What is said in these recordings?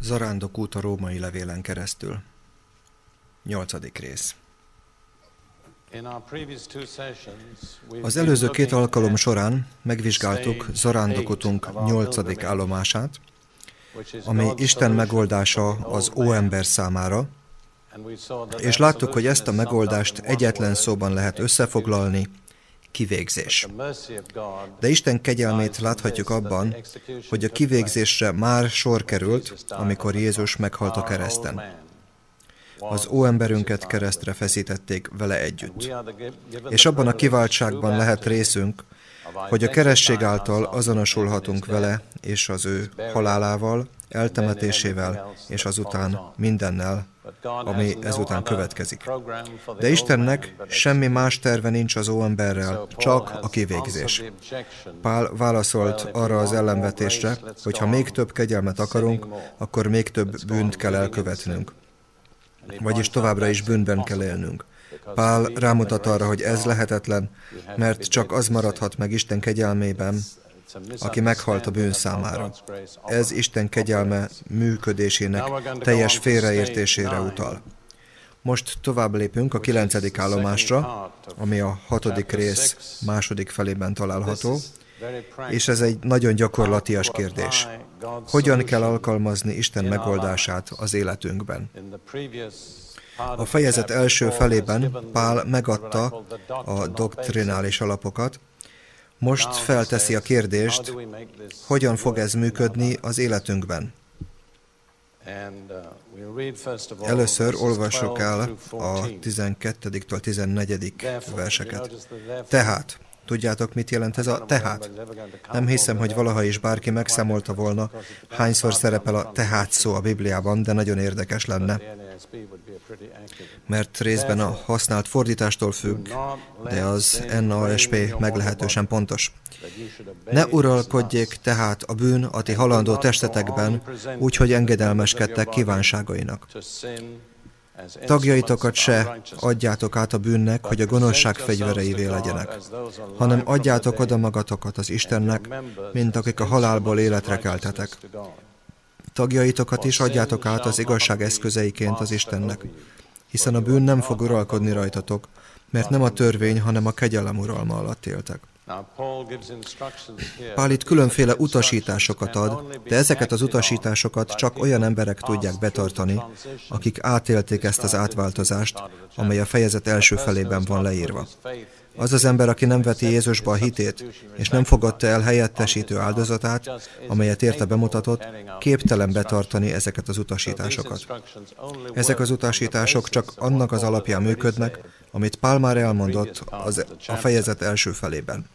Zarándok út a római levélen keresztül. Nyolcadik rész. Az előző két alkalom során megvizsgáltuk zarándokutunk nyolcadik állomását, ami Isten megoldása az óember számára, és láttuk, hogy ezt a megoldást egyetlen szóban lehet összefoglalni, kivégzés. De Isten kegyelmét láthatjuk abban, hogy a kivégzésre már sor került, amikor Jézus meghalt a kereszten. Az óemberünket keresztre feszítették vele együtt. És abban a kiváltságban lehet részünk, hogy a keresség által azonosulhatunk vele és az ő halálával, eltemetésével és azután mindennel, ami ezután következik. De Istennek semmi más terve nincs az óemberrel, csak a kivégzés. Pál válaszolt arra az ellenvetésre, hogy ha még több kegyelmet akarunk, akkor még több bűnt kell elkövetnünk. Vagyis továbbra is bűnben kell élnünk. Pál rámutat arra, hogy ez lehetetlen, mert csak az maradhat meg Isten kegyelmében, aki meghalt a bűn számára. Ez Isten kegyelme működésének teljes félreértésére utal. Most tovább lépünk a kilencedik állomásra, ami a hatodik rész második felében található, és ez egy nagyon gyakorlatias kérdés. Hogyan kell alkalmazni Isten megoldását az életünkben? A fejezet első felében Pál megadta a doktrinális alapokat, most felteszi a kérdést, hogyan fog ez működni az életünkben. Először olvassuk el a 12-től 14. verseket. Tehát, Tudjátok, mit jelent ez a tehát? Nem hiszem, hogy valaha is bárki megszámolta volna, hányszor szerepel a tehát szó a Bibliában, de nagyon érdekes lenne. Mert részben a használt fordítástól függ, de az NASP meglehetősen pontos. Ne uralkodjék tehát a bűn a ti halandó testetekben, úgyhogy engedelmeskedtek kívánságainak. Tagjaitokat se adjátok át a bűnnek, hogy a gonoszság fegyvereivé legyenek, hanem adjátok oda magatokat az Istennek, mint akik a halálból életre keltetek. Tagjaitokat is adjátok át az igazság eszközeiként az Istennek, hiszen a bűn nem fog uralkodni rajtatok, mert nem a törvény, hanem a kegyelem uralma alatt éltek. Pál itt különféle utasításokat ad, de ezeket az utasításokat csak olyan emberek tudják betartani, akik átélték ezt az átváltozást, amely a fejezet első felében van leírva. Az az ember, aki nem veti Jézusba a hitét, és nem fogadta el helyettesítő áldozatát, amelyet érte bemutatott, képtelen betartani ezeket az utasításokat. Ezek az utasítások csak annak az alapján működnek, amit Pál már elmondott az, a fejezet első felében.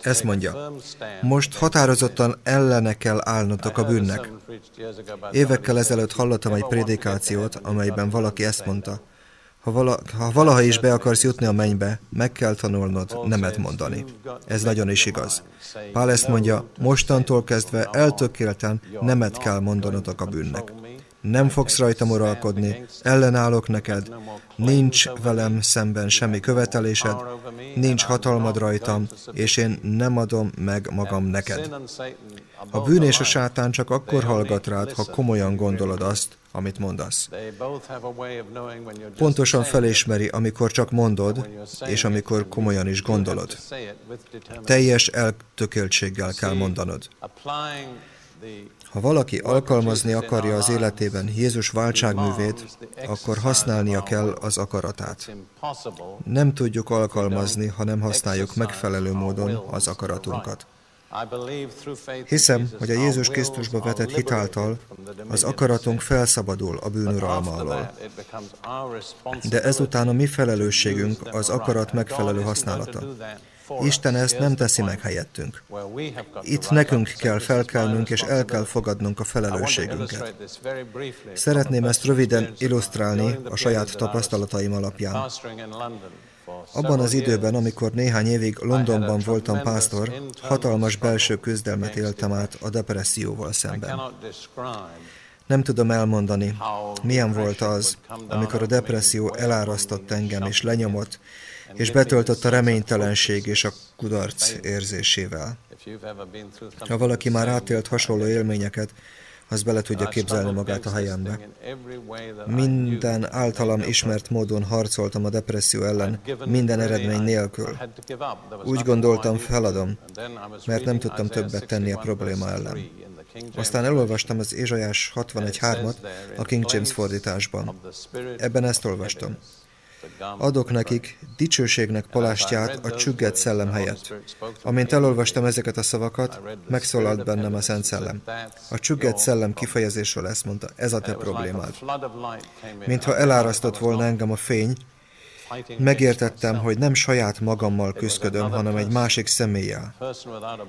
Ezt mondja, most határozottan ellene kell állnotok a bűnnek. Évekkel ezelőtt hallottam egy prédikációt, amelyben valaki ezt mondta, ha, vala, ha valaha is be akarsz jutni a mennybe, meg kell tanulnod nemet mondani. Ez nagyon is igaz. Pál ezt mondja, mostantól kezdve eltökélten nemet kell mondanotok a bűnnek nem fogsz rajtam uralkodni, ellenállok neked, nincs velem szemben semmi követelésed, nincs hatalmad rajtam, és én nem adom meg magam neked. A bűn és a sátán csak akkor hallgat rád, ha komolyan gondolod azt, amit mondasz. Pontosan felismeri, amikor csak mondod, és amikor komolyan is gondolod. Teljes eltökéltséggel kell mondanod. Ha valaki alkalmazni akarja az életében Jézus váltságművét, akkor használnia kell az akaratát. Nem tudjuk alkalmazni, ha nem használjuk megfelelő módon az akaratunkat. Hiszem, hogy a Jézus Krisztusba vetett hitáltal az akaratunk felszabadul a bűnuralma alól. De ezután a mi felelősségünk az akarat megfelelő használata. Isten ezt nem teszi meg helyettünk. Itt nekünk kell felkelnünk, és el kell fogadnunk a felelősségünket. Szeretném ezt röviden illusztrálni a saját tapasztalataim alapján. Abban az időben, amikor néhány évig Londonban voltam pásztor, hatalmas belső küzdelmet éltem át a depresszióval szemben. Nem tudom elmondani, milyen volt az, amikor a depresszió elárasztott engem és lenyomott, és betöltött a reménytelenség és a kudarc érzésével. Ha valaki már átélt hasonló élményeket, az bele tudja képzelni magát a helyembe. Minden általam ismert módon harcoltam a depresszió ellen, minden eredmény nélkül. Úgy gondoltam, feladom, mert nem tudtam többet tenni a probléma ellen. Aztán elolvastam az Ézsajás 61.3-at a King James fordításban. Ebben ezt olvastam. Adok nekik dicsőségnek palástját a csügget szellem helyett. Amint elolvastam ezeket a szavakat, megszólalt bennem a Szent Szellem. A csügget szellem kifejezésről ezt mondta, ez a te problémád. Mintha elárasztott volna engem a fény, megértettem, hogy nem saját magammal küzdködöm, hanem egy másik személlyel,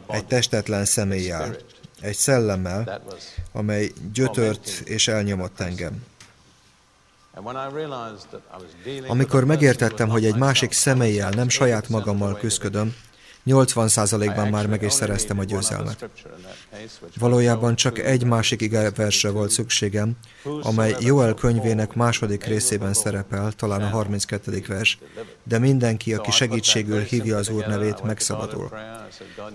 egy testetlen személlyel, egy szellemmel, amely gyötört és elnyomott engem. Amikor megértettem, hogy egy másik személlyel, nem saját magammal küzdködöm, 80%-ban már meg is szereztem a győzelmet. Valójában csak egy másik igeversre volt szükségem, amely Joel könyvének második részében szerepel, talán a 32. vers, de mindenki, aki segítségül hívja az Úr nevét, megszabadul.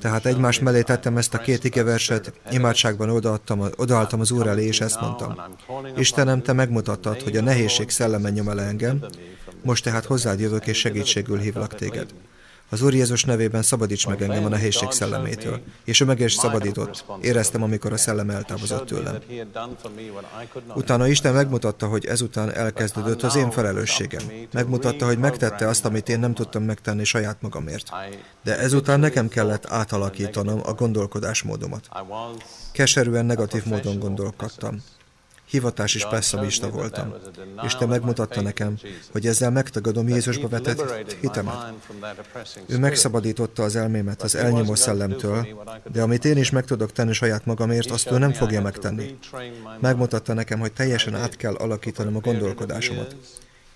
Tehát egymás mellé tettem ezt a két igeverset, imádságban odaadtam, odaadtam az Úr elé, és ezt mondtam. Istenem, Te megmutattad, hogy a nehézség szelleme nyom el engem, most tehát hozzád jövök, és segítségül hívlak téged. Az Úr Jézus nevében szabadíts meg engem a nehézség szellemétől. És ő meg is szabadított. Éreztem, amikor a szellem eltávozott tőlem. Utána Isten megmutatta, hogy ezután elkezdődött az én felelősségem. Megmutatta, hogy megtette azt, amit én nem tudtam megtenni saját magamért. De ezután nekem kellett átalakítanom a gondolkodásmódomat. Keserűen negatív módon gondolkodtam hivatás és pessimista voltam. És te megmutatta nekem, hogy ezzel megtagadom Jézusba vetett hitemet. Ő megszabadította az elmémet az elnyomó szellemtől, de amit én is meg tudok tenni saját magamért, azt ő nem fogja megtenni. Megmutatta nekem, hogy teljesen át kell alakítanom a gondolkodásomat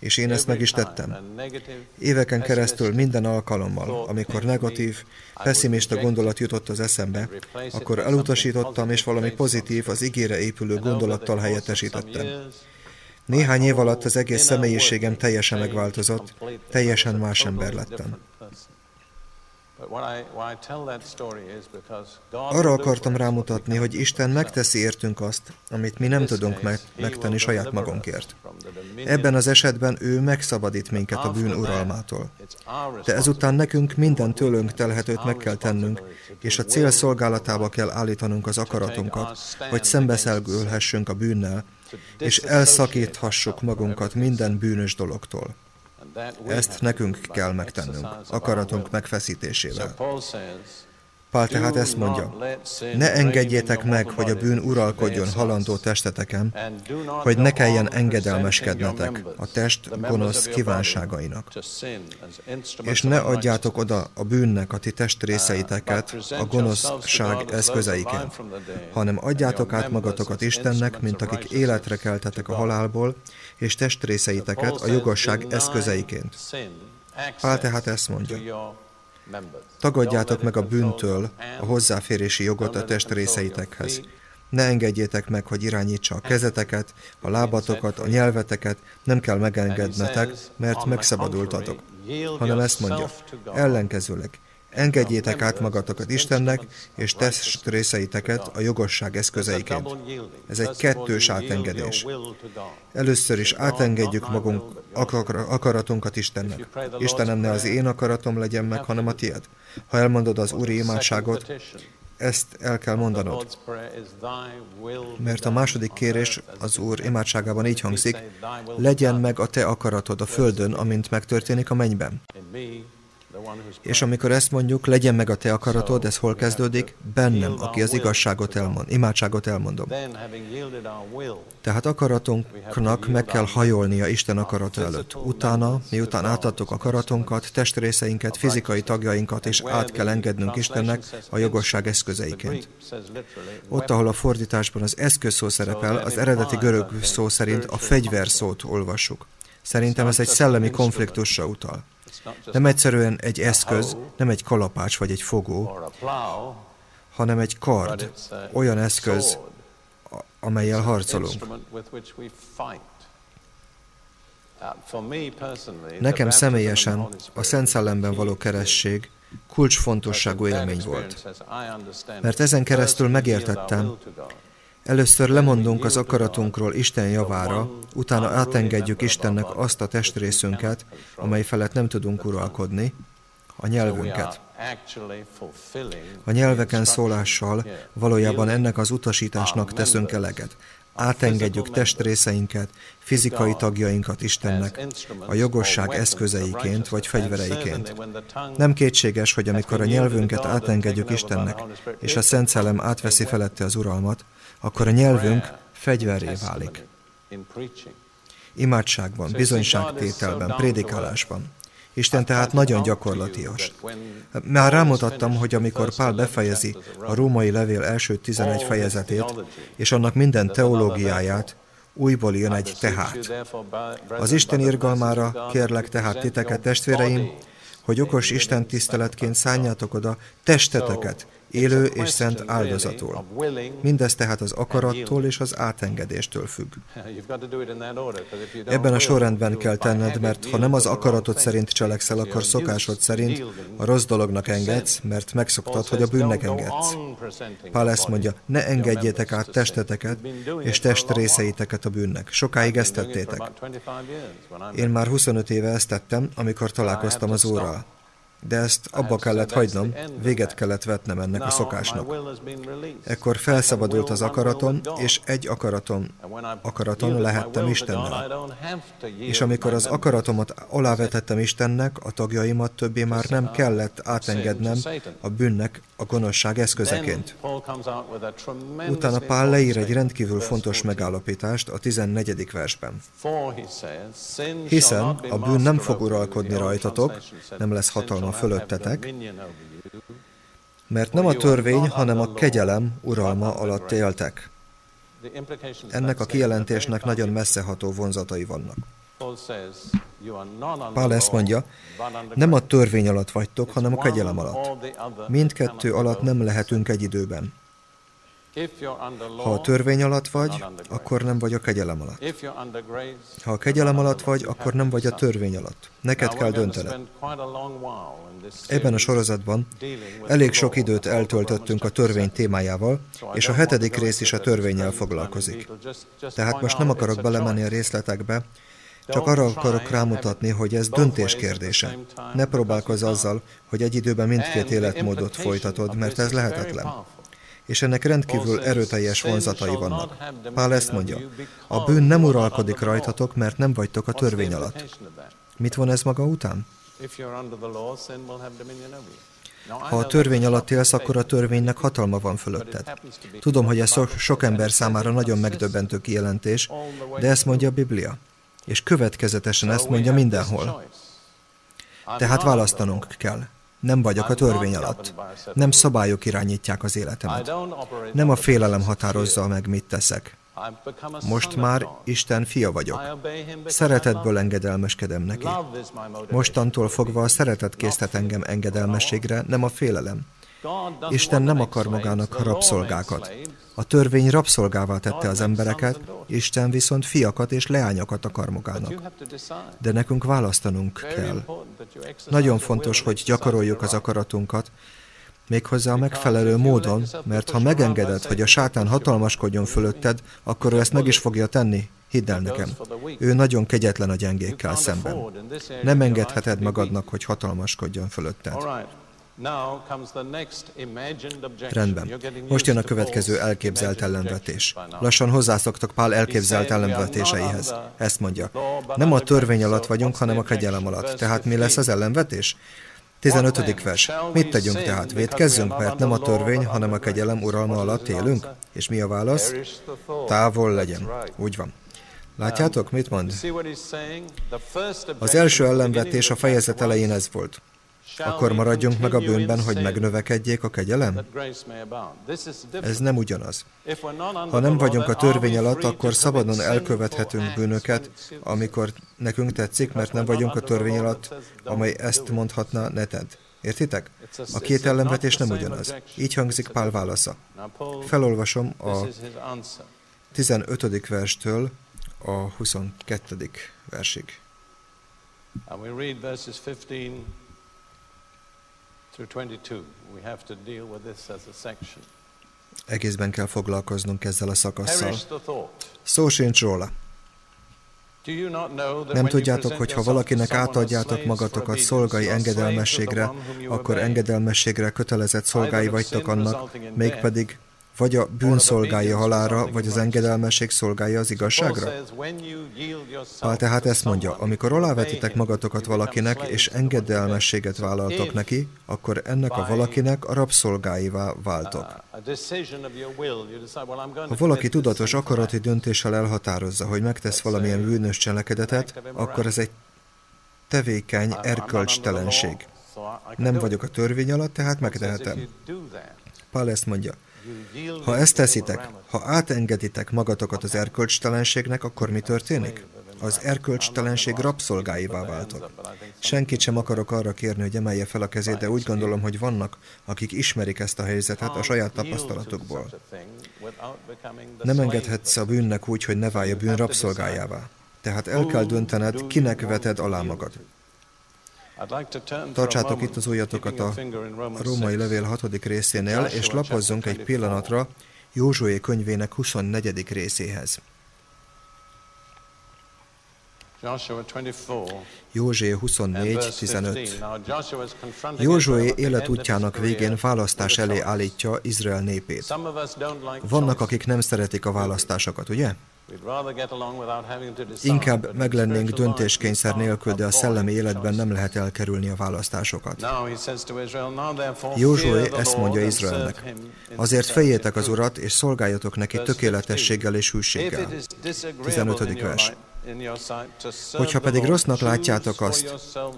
és én ezt meg is tettem. Éveken keresztül minden alkalommal, amikor negatív, pessimista gondolat jutott az eszembe, akkor elutasítottam, és valami pozitív, az ígére épülő gondolattal helyettesítettem. Néhány év alatt az egész személyiségem teljesen megváltozott, teljesen más ember lettem. Arra akartam rámutatni, hogy Isten megteszi értünk azt, amit mi nem tudunk megtenni saját magunkért. Ebben az esetben ő megszabadít minket a bűn uralmától. De ezután nekünk minden tőlünk telhetőt meg kell tennünk, és a cél szolgálatába kell állítanunk az akaratunkat, hogy szembeszelgülhessünk a bűnnel, és elszakíthassuk magunkat minden bűnös dologtól. Ezt nekünk kell megtennünk, akaratunk megfeszítésével. Pál tehát ezt mondja, ne engedjétek meg, hogy a bűn uralkodjon halandó testeteken, hogy ne kelljen engedelmeskednetek a test gonosz kívánságainak. És ne adjátok oda a bűnnek a ti testrészeiteket a gonoszság eszközeiként, hanem adjátok át magatokat Istennek, mint akik életre keltetek a halálból, és testrészeiteket a jogosság eszközeiként. Pál tehát ezt mondja, Tagadjátok meg a bűntől a hozzáférési jogot a testrészeitekhez. Ne engedjétek meg, hogy irányítsa a kezeteket, a lábatokat, a nyelveteket, nem kell megengednetek, mert megszabadultatok. Hanem ezt mondja, ellenkezőleg, Engedjétek át magatokat Istennek, és test részeiteket a jogosság eszközeiként. Ez egy kettős átengedés. Először is átengedjük magunk akaratunkat Istennek. Istenem, ne az én akaratom legyen meg, hanem a tiéd. Ha elmondod az Úri imádságot, ezt el kell mondanod. Mert a második kérés az Úr imádságában így hangzik, legyen meg a te akaratod a földön, amint megtörténik a mennyben. És amikor ezt mondjuk, legyen meg a te akaratod, ez hol kezdődik? Bennem, aki az igazságot elmond, imádságot elmondom. Tehát akaratunknak meg kell hajolnia Isten akarata előtt. Utána, miután átadtuk akaratunkat, testrészeinket, fizikai tagjainkat, és át kell engednünk Istennek a jogosság eszközeiként. Ott, ahol a fordításban az eszköz szó szerepel, az eredeti görög szó szerint a fegyver szót olvassuk. Szerintem ez egy szellemi konfliktusra utal. Nem egyszerűen egy eszköz, nem egy kalapács vagy egy fogó, hanem egy kard, olyan eszköz, amelyel harcolunk. Nekem személyesen a Szent Szellemben való keresség kulcsfontosságú élmény volt. Mert ezen keresztül megértettem, Először lemondunk az akaratunkról Isten javára, utána átengedjük Istennek azt a testrészünket, amely felett nem tudunk uralkodni, a nyelvünket. A nyelveken szólással valójában ennek az utasításnak teszünk eleget. Átengedjük testrészeinket, fizikai tagjainkat Istennek, a jogosság eszközeiként vagy fegyvereiként. Nem kétséges, hogy amikor a nyelvünket átengedjük Istennek, és a Szent Szellem átveszi felette az uralmat, akkor a nyelvünk fegyverré válik. Imádságban, bizonyságtételben, prédikálásban. Isten tehát nagyon gyakorlatias. Már rámutattam, hogy amikor Pál befejezi a római levél első 11 fejezetét, és annak minden teológiáját, újból jön egy tehát. Az Isten irgalmára kérlek tehát titeket, testvéreim, hogy okos Isten tiszteletként szálljátok oda testeteket, élő és szent áldozatul. Mindez tehát az akarattól és az átengedéstől függ. Ebben a sorrendben kell tenned, mert ha nem az akaratod szerint cselekszel, akkor szokásod szerint a rossz dolognak engedsz, mert megszoktad, hogy a bűnnek engedsz. Pál ezt mondja, ne engedjétek át testeteket és testrészeiteket a bűnnek. Sokáig ezt tettétek. Én már 25 éve ezt tettem, amikor találkoztam az Úrral de ezt abba kellett hagynom, véget kellett vetnem ennek a szokásnak. Ekkor felszabadult az akaratom, és egy akaratom, akaraton lehettem Istennel. És amikor az akaratomat alávetettem Istennek, a tagjaimat többé már nem kellett átengednem a bűnnek a gonoszság eszközeként. Utána Pál leír egy rendkívül fontos megállapítást a 14. versben. Hiszen a bűn nem fog uralkodni rajtatok, nem lesz hatalma fölöttetek, mert nem a törvény, hanem a kegyelem uralma alatt éltek. Ennek a kijelentésnek nagyon messzeható vonzatai vannak. Pál ezt mondja, nem a törvény alatt vagytok, hanem a kegyelem alatt. Mindkettő alatt nem lehetünk egy időben. Ha a törvény alatt vagy, akkor nem vagy a kegyelem alatt. Ha a kegyelem alatt vagy, akkor nem vagy a törvény alatt. Neked kell döntened. Ebben a sorozatban elég sok időt eltöltöttünk a törvény témájával, és a hetedik rész is a törvényel foglalkozik. Tehát most nem akarok belemenni a részletekbe, csak arra akarok rámutatni, hogy ez döntés kérdése. Ne próbálkozz azzal, hogy egy időben mindkét életmódot folytatod, mert ez lehetetlen és ennek rendkívül erőteljes vonzatai vannak. Pál ezt mondja, a bűn nem uralkodik rajtatok, mert nem vagytok a törvény alatt. Mit von ez maga után? Ha a törvény alatt élsz, akkor a törvénynek hatalma van fölötted. Tudom, hogy ez so sok ember számára nagyon megdöbbentő kijelentés, de ezt mondja a Biblia. És következetesen ezt mondja mindenhol. Tehát választanunk kell. Nem vagyok a törvény alatt. Nem szabályok irányítják az életemet. Nem a félelem határozza meg, mit teszek. Most már Isten fia vagyok. Szeretetből engedelmeskedem neki. Mostantól fogva a szeretet késztet engem engedelmességre, nem a félelem. Isten nem akar magának rabszolgákat. A törvény rabszolgává tette az embereket, Isten viszont fiakat és leányokat akar magának. De nekünk választanunk kell. Nagyon fontos, hogy gyakoroljuk az akaratunkat, méghozzá a megfelelő módon, mert ha megengeded, hogy a sátán hatalmaskodjon fölötted, akkor ő ezt meg is fogja tenni. Hidd el nekem, ő nagyon kegyetlen a gyengékkel szemben. Nem engedheted magadnak, hogy hatalmaskodjon fölötted. Rendben. Most jön a következő elképzelt ellenvetés. Lassan hozzászoktak Pál elképzelt ellenvetéseihez. Ezt mondja. Nem a törvény alatt vagyunk, hanem a kegyelem alatt. Tehát mi lesz az ellenvetés? 15. vers. Mit tegyünk tehát? Védkezzünk, mert nem a törvény, hanem a kegyelem uralma alatt élünk? És mi a válasz? Távol legyen. Úgy van. Látjátok, mit mond? Az első ellenvetés a fejezet elején ez volt. Akkor maradjunk meg a bűnben, hogy megnövekedjék a kegyelem? Ez nem ugyanaz. Ha nem vagyunk a törvény alatt, akkor szabadon elkövethetünk bűnöket, amikor nekünk tetszik, mert nem vagyunk a törvény alatt, amely ezt mondhatná, ne tedd. Értitek? A két ellenvetés nem ugyanaz. Így hangzik Pál válasza. Felolvasom a 15. verstől a 22. versig. And we read verses 15 through 22. We have to deal with this as a section. egészben kell foglalkoznunk ezzel a szakasszal. Szó sincs róla. Nem tudjátok, hogy ha valakinek átadjátok magatokat szolgai engedelmességre, akkor engedelmességre kötelezett szolgái vagytok annak, mégpedig vagy a bűn szolgálja halára, vagy az engedelmesség szolgálja az igazságra? Pál tehát ezt mondja, amikor alávetitek magatokat valakinek, és engedelmességet vállaltok neki, akkor ennek a valakinek a rabszolgáivá váltok. Ha valaki tudatos akarati döntéssel elhatározza, hogy megtesz valamilyen bűnös cselekedetet, akkor ez egy tevékeny erkölcstelenség. Nem vagyok a törvény alatt, tehát megtehetem. Pál ezt mondja, ha ezt teszitek, ha átengeditek magatokat az erkölcstelenségnek, akkor mi történik? Az erkölcstelenség rabszolgáivá váltok. Senkit sem akarok arra kérni, hogy emelje fel a kezét, de úgy gondolom, hogy vannak, akik ismerik ezt a helyzetet a saját tapasztalatukból. Nem engedhetsz a bűnnek úgy, hogy ne válja bűn rabszolgájává. Tehát el kell döntened, kinek veted alá magad. Tartsátok itt az ujjatokat a római levél hatodik részénél, és lapozzunk egy pillanatra Józsué könyvének 24. részéhez. Józsué 24.15 Józsué életútjának végén választás elé állítja Izrael népét. Vannak, akik nem szeretik a választásokat, ugye? Inkább meglennénk döntéskényszer nélkül, de a szellemi életben nem lehet elkerülni a választásokat. Józsué ezt mondja Izraelnek. Azért fejétek az Urat, és szolgáljatok neki tökéletességgel és hűséggel. 15. vers. Hogyha pedig rossznak látjátok azt,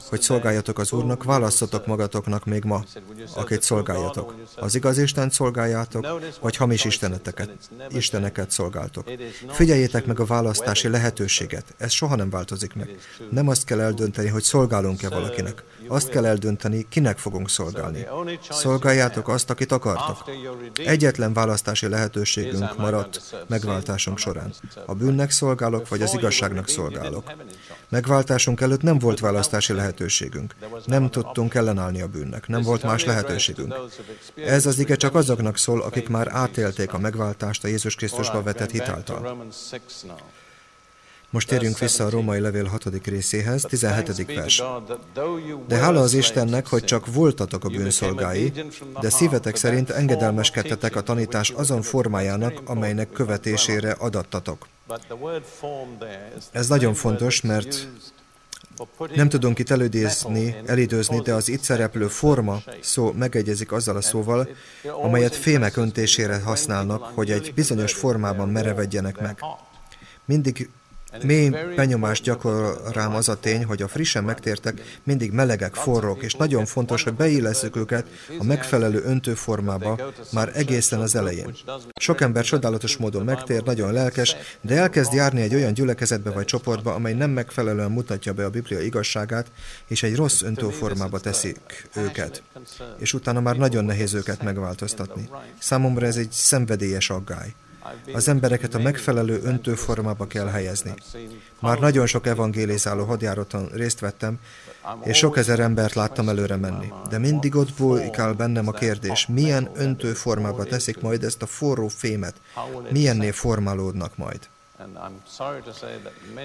hogy szolgáljatok az Úrnak, választotok magatoknak még ma, akit szolgáljatok. Az igaz Isten szolgáljátok, vagy hamis isteneteket, isteneket szolgáltok. Figyeljétek meg a választási lehetőséget, ez soha nem változik meg. Nem azt kell eldönteni, hogy szolgálunk-e valakinek. Azt kell eldönteni, kinek fogunk szolgálni. Szolgáljátok azt, akit akartok. Egyetlen választási lehetőségünk maradt megváltásunk során. A bűnnek szolgálok, vagy az igazság igazságnak szolgálok. Megváltásunk előtt nem volt választási lehetőségünk. Nem tudtunk ellenállni a bűnnek. Nem volt más lehetőségünk. Ez az ige csak azoknak szól, akik már átélték a megváltást a Jézus Krisztusba vetett hitáltal. Most térjünk vissza a római levél 6. részéhez, 17. vers. De hála az Istennek, hogy csak voltatok a bűnszolgái, de szívetek szerint engedelmeskedtetek a tanítás azon formájának, amelynek követésére adattatok. Ez nagyon fontos, mert nem tudunk itt elődézni, elidőzni, de az itt szereplő forma szó megegyezik azzal a szóval, amelyet fémek öntésére használnak, hogy egy bizonyos formában merevedjenek meg. Mindig Mély benyomást gyakorol rám az a tény, hogy a frissen megtértek mindig melegek, forrók, és nagyon fontos, hogy beilleszük őket a megfelelő öntőformába már egészen az elején. Sok ember csodálatos módon megtér, nagyon lelkes, de elkezd járni egy olyan gyülekezetbe vagy csoportba, amely nem megfelelően mutatja be a Biblia igazságát, és egy rossz öntőformába teszik őket. És utána már nagyon nehéz őket megváltoztatni. Számomra ez egy szenvedélyes aggály. Az embereket a megfelelő öntőformába kell helyezni. Már nagyon sok evangélizáló hadjáraton részt vettem, és sok ezer embert láttam előre menni. De mindig ott bújkál bennem a kérdés, milyen öntőformába teszik majd ezt a forró fémet, milyenné formálódnak majd.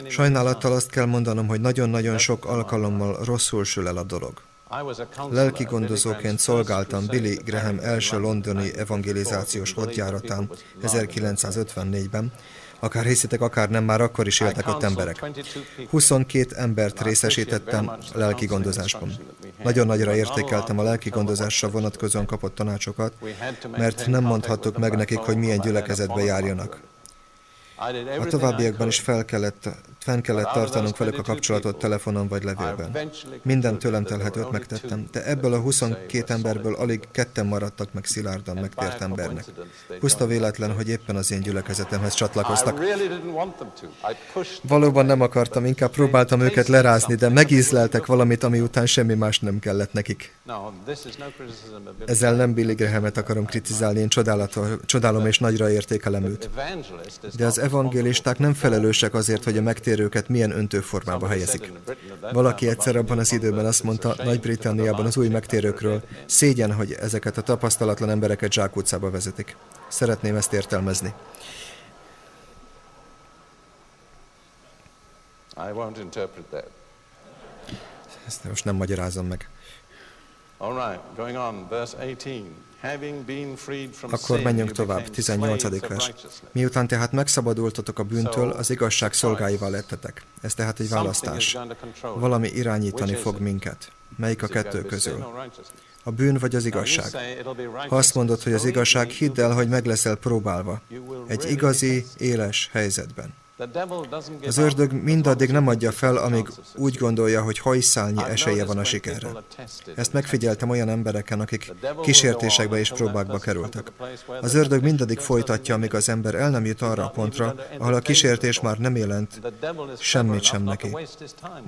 Sajnálattal azt kell mondanom, hogy nagyon-nagyon sok alkalommal rosszul sül el a dolog. Lelki gondozóként szolgáltam Billy Graham első londoni evangelizációs hadjáratán 1954-ben, akár hiszitek, akár nem, már akkor is éltek ott emberek. 22 embert részesítettem lelki gondozásban. Nagyon nagyra értékeltem a lelki gondozásra vonatkozóan kapott tanácsokat, mert nem mondhattuk meg nekik, hogy milyen gyülekezetbe járjanak. A továbbiakban is fel kellett, fenn kellett tartanunk velük a kapcsolatot telefonon vagy levélben. Minden tőlem telhetőt megtettem, de ebből a 22 emberből alig ketten maradtak meg szilárdan megtért embernek. Puszta véletlen, hogy éppen az én gyülekezetemhez csatlakoztak. Valóban nem akartam, inkább próbáltam őket lerázni, de megízleltek valamit, ami után semmi más nem kellett nekik. Ezzel nem Billy Grahamet akarom kritizálni, én csodálom és nagyra értékelem őt. De az evangélisták nem felelősek azért, hogy a megtérés megtérőket milyen öntőformába helyezik. Valaki egyszer abban az időben azt mondta Nagy-Britanniában az új megtérőkről, szégyen, hogy ezeket a tapasztalatlan embereket zsákutcába vezetik. Szeretném ezt értelmezni. I won't interpret that. Ezt most nem magyarázom meg. All right, going on, verse 18. Akkor menjünk tovább, 18. vers. Miután tehát megszabadultatok a bűntől, az igazság szolgáival lettetek. Ez tehát egy választás. Valami irányítani fog minket. Melyik a kettő közül? A bűn vagy az igazság? Ha azt mondod, hogy az igazság, hidd el, hogy meg leszel próbálva. Egy igazi, éles helyzetben. Az ördög mindaddig nem adja fel, amíg úgy gondolja, hogy hajszálnyi esélye van a sikerre. Ezt megfigyeltem olyan embereken, akik kísértésekbe és próbákba kerültek. Az ördög mindaddig folytatja, amíg az ember el nem jut arra a pontra, ahol a kísértés már nem jelent semmit sem neki.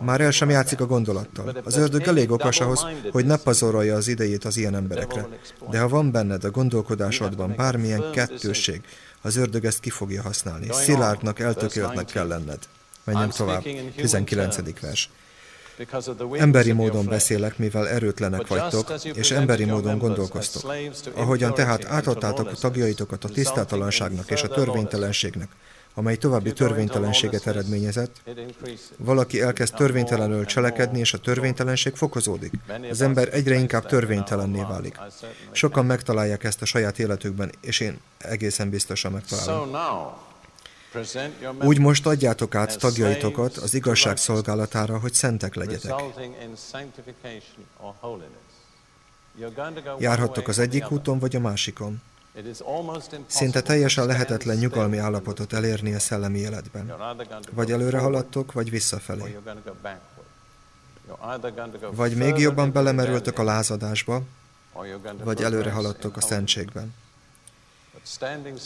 Már el sem játszik a gondolattal. Az ördög elég okos ahhoz, hogy ne pazarolja az idejét az ilyen emberekre. De ha van benned a gondolkodásodban bármilyen kettősség, az ördög ezt ki fogja használni. Szilárdnak, eltökéltnek kell lenned. Menjünk tovább. 19. vers. Emberi módon beszélek, mivel erőtlenek vagytok, és emberi módon gondolkoztok. Ahogyan tehát átadtátok a tagjaitokat a tisztátalanságnak és a törvénytelenségnek, amely további törvénytelenséget eredményezett, valaki elkezd törvénytelenül cselekedni, és a törvénytelenség fokozódik. Az ember egyre inkább törvénytelenné válik. Sokan megtalálják ezt a saját életükben, és én egészen biztosan megtalálom. Úgy most adjátok át tagjaitokat az igazság szolgálatára, hogy szentek legyetek. Járhattok az egyik úton, vagy a másikon. Szinte teljesen lehetetlen nyugalmi állapotot elérni a szellemi életben. Vagy előre haladtok, vagy visszafelé. Vagy még jobban belemerültök a lázadásba, vagy előre haladtok a szentségben.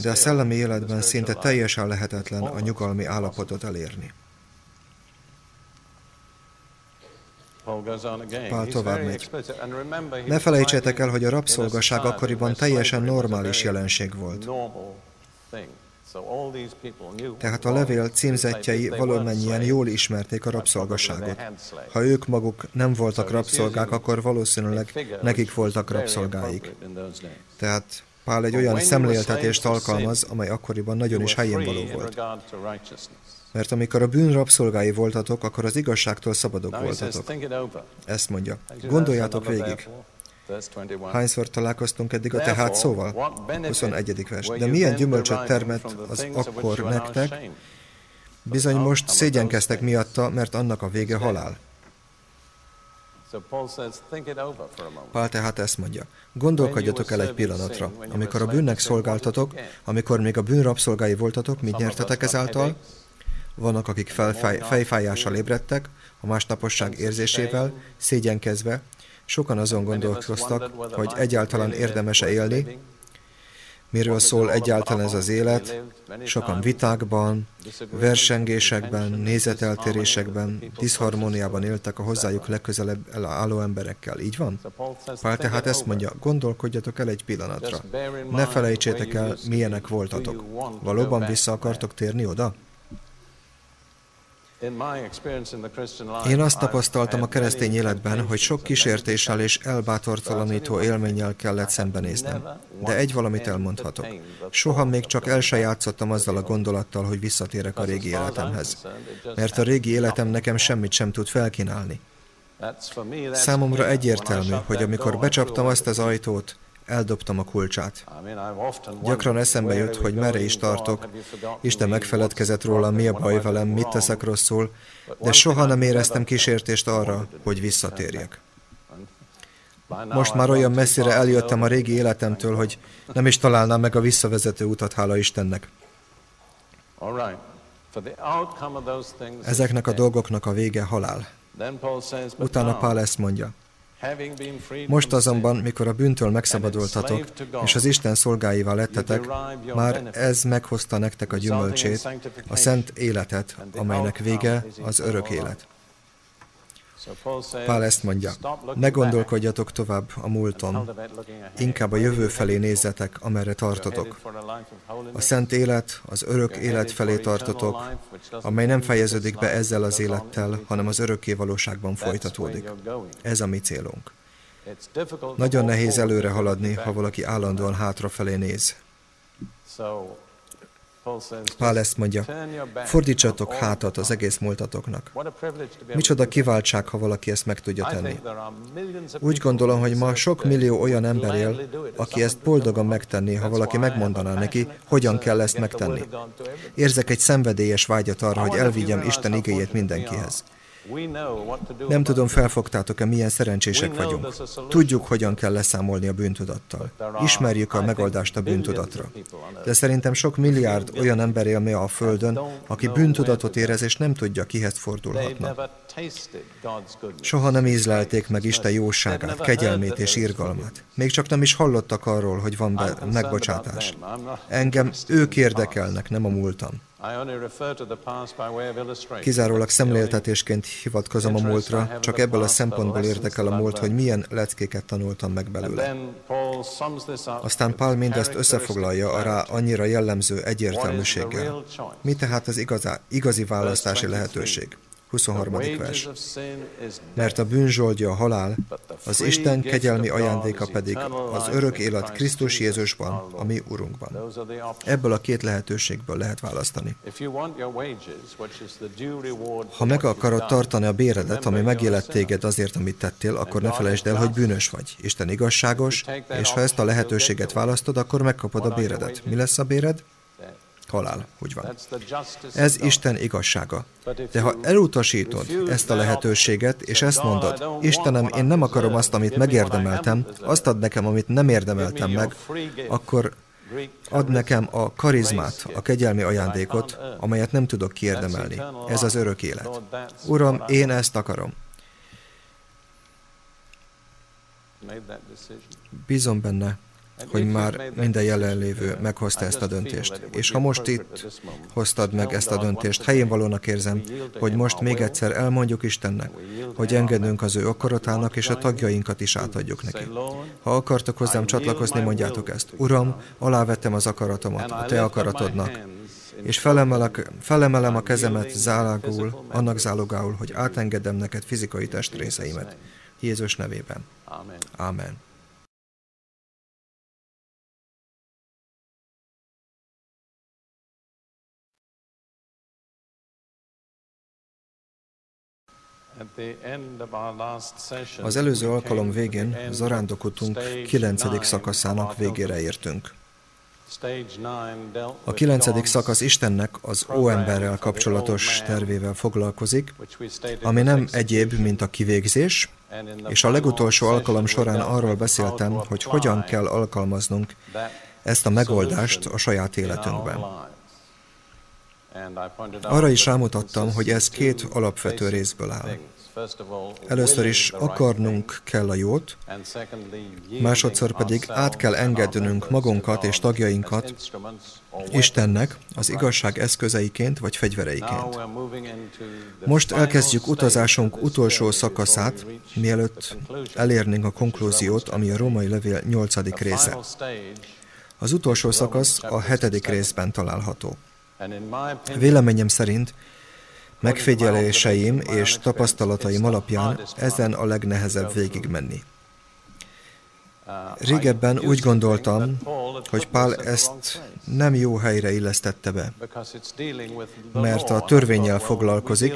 De a szellemi életben szinte teljesen lehetetlen a nyugalmi állapotot elérni. Pál tovább megy. Ne felejtsétek el, hogy a rabszolgaság akkoriban teljesen normális jelenség volt. Tehát a levél címzetjei valamennyien jól ismerték a rabszolgaságot. Ha ők maguk nem voltak rabszolgák, akkor valószínűleg nekik voltak rabszolgáik. Tehát Pál egy olyan szemléltetést alkalmaz, amely akkoriban nagyon is helyén való volt. Mert amikor a bűn rabszolgái voltatok, akkor az igazságtól szabadok voltatok. Ezt mondja. Gondoljátok végig. Hányszor találkoztunk eddig a tehát szóval? 21. vers. De milyen gyümölcsöt termett az akkor nektek? Bizony most szégyenkeztek miatta, mert annak a vége halál. Pál tehát ezt mondja, gondolkodjatok el egy pillanatra, amikor a bűnnek szolgáltatok, amikor még a bűn rabszolgái voltatok, mit nyertetek ezáltal? Vannak, akik felfáj, fejfájással ébredtek, a másnaposság érzésével, szégyenkezve, sokan azon gondolkoztak, hogy egyáltalán érdemese élni, miről szól egyáltalán ez az élet, sokan vitákban, versengésekben, nézeteltérésekben, diszharmóniában éltek a hozzájuk legközelebb álló emberekkel. Így van? Pál tehát ezt mondja, gondolkodjatok el egy pillanatra. Ne felejtsétek el, milyenek voltatok. Valóban vissza akartok térni oda? Én azt tapasztaltam a keresztény életben, hogy sok kísértéssel és elbátortalanító élménnyel kellett szembenéznem. De egy valamit elmondhatok. Soha még csak el se játszottam azzal a gondolattal, hogy visszatérek a régi életemhez. Mert a régi életem nekem semmit sem tud felkínálni. Számomra egyértelmű, hogy amikor becsaptam azt az ajtót, eldobtam a kulcsát. Gyakran eszembe jut, hogy merre is tartok, Isten megfeledkezett róla, mi a baj velem, mit teszek rosszul, de soha nem éreztem kísértést arra, hogy visszatérjek. Most már olyan messzire eljöttem a régi életemtől, hogy nem is találnám meg a visszavezető utat, hála Istennek. Ezeknek a dolgoknak a vége halál. Utána Pál ezt mondja. Most azonban, mikor a bűntől megszabadultatok, és az Isten szolgáival lettetek, már ez meghozta nektek a gyümölcsét, a szent életet, amelynek vége az örök élet. Pál ezt mondja, ne gondolkodjatok tovább a múlton, inkább a jövő felé nézzetek, amerre tartotok. A szent élet, az örök élet felé tartotok, amely nem fejeződik be ezzel az élettel, hanem az örökké valóságban folytatódik. Ez a mi célunk. Nagyon nehéz előre haladni, ha valaki állandóan hátrafelé néz. Pál ezt mondja, fordítsatok hátat az egész múltatoknak. Micsoda kiváltság, ha valaki ezt meg tudja tenni. Úgy gondolom, hogy ma sok millió olyan ember él, aki ezt boldogan megtenni, ha valaki megmondaná neki, hogyan kell ezt megtenni. Érzek egy szenvedélyes vágyat arra, hogy elvigyem Isten igéjét mindenkihez. Nem tudom, felfogtátok-e, milyen szerencsések vagyunk. Tudjuk, hogyan kell leszámolni a bűntudattal. Ismerjük a megoldást a bűntudatra. De szerintem sok milliárd olyan ember él a Földön, aki bűntudatot érez, és nem tudja, kihez fordulhatna. Soha nem ízlelték meg Isten jóságát, kegyelmét és irgalmát. Még csak nem is hallottak arról, hogy van be megbocsátás. Engem ők érdekelnek, nem a múltam. Kizárólag szemléltetésként hivatkozom a múltra, csak ebből a szempontból érdekel a múlt, hogy milyen leckéket tanultam meg belőle. Aztán Pál mindezt összefoglalja a rá annyira jellemző egyértelműséggel. Mi tehát az igazá, igazi választási lehetőség? 23. vers. Mert a bűnzsoldja a halál, az Isten kegyelmi ajándéka pedig az örök élet Krisztus Jézusban, a mi Urunkban. Ebből a két lehetőségből lehet választani. Ha meg akarod tartani a béredet, ami megélet téged azért, amit tettél, akkor ne felejtsd el, hogy bűnös vagy. Isten igazságos, és ha ezt a lehetőséget választod, akkor megkapod a béredet. Mi lesz a béred? Halál. Úgy van. Ez Isten igazsága. De ha elutasítod ezt a lehetőséget, és ezt mondod, Istenem, én nem akarom azt, amit megérdemeltem, azt ad nekem, amit nem érdemeltem meg, akkor ad nekem a karizmát, a kegyelmi ajándékot, amelyet nem tudok kiérdemelni. Ez az örök élet. Uram, én ezt akarom. Bízom benne, hogy már minden jelenlévő meghozta ezt a döntést. És ha most itt hoztad meg ezt a döntést, helyén valónak érzem, hogy most még egyszer elmondjuk Istennek, hogy engedünk az ő akaratának, és a tagjainkat is átadjuk neki. Ha akartok hozzám csatlakozni, mondjátok ezt. Uram, alávettem az akaratomat, a te akaratodnak, és felemelek, felemelem a kezemet zálágul, annak zálogául, hogy átengedem neked fizikai testrészeimet. Jézus nevében. Amen. Az előző alkalom végén zarándokutunk kilencedik szakaszának végére értünk. A kilencedik szakasz Istennek az óemberrel kapcsolatos tervével foglalkozik, ami nem egyéb, mint a kivégzés, és a legutolsó alkalom során arról beszéltem, hogy hogyan kell alkalmaznunk ezt a megoldást a saját életünkben. Arra is rámutattam, hogy ez két alapvető részből áll. Először is akarnunk kell a jót, másodszor pedig át kell engednünk magunkat és tagjainkat Istennek az igazság eszközeiként vagy fegyvereiként. Most elkezdjük utazásunk utolsó szakaszát, mielőtt elérnénk a konklúziót, ami a római levél 8. része. Az utolsó szakasz a hetedik részben található. Véleményem szerint megfigyeléseim és tapasztalataim alapján ezen a legnehezebb végigmenni. Régebben úgy gondoltam, hogy Pál ezt nem jó helyre illesztette be, mert a törvényel foglalkozik,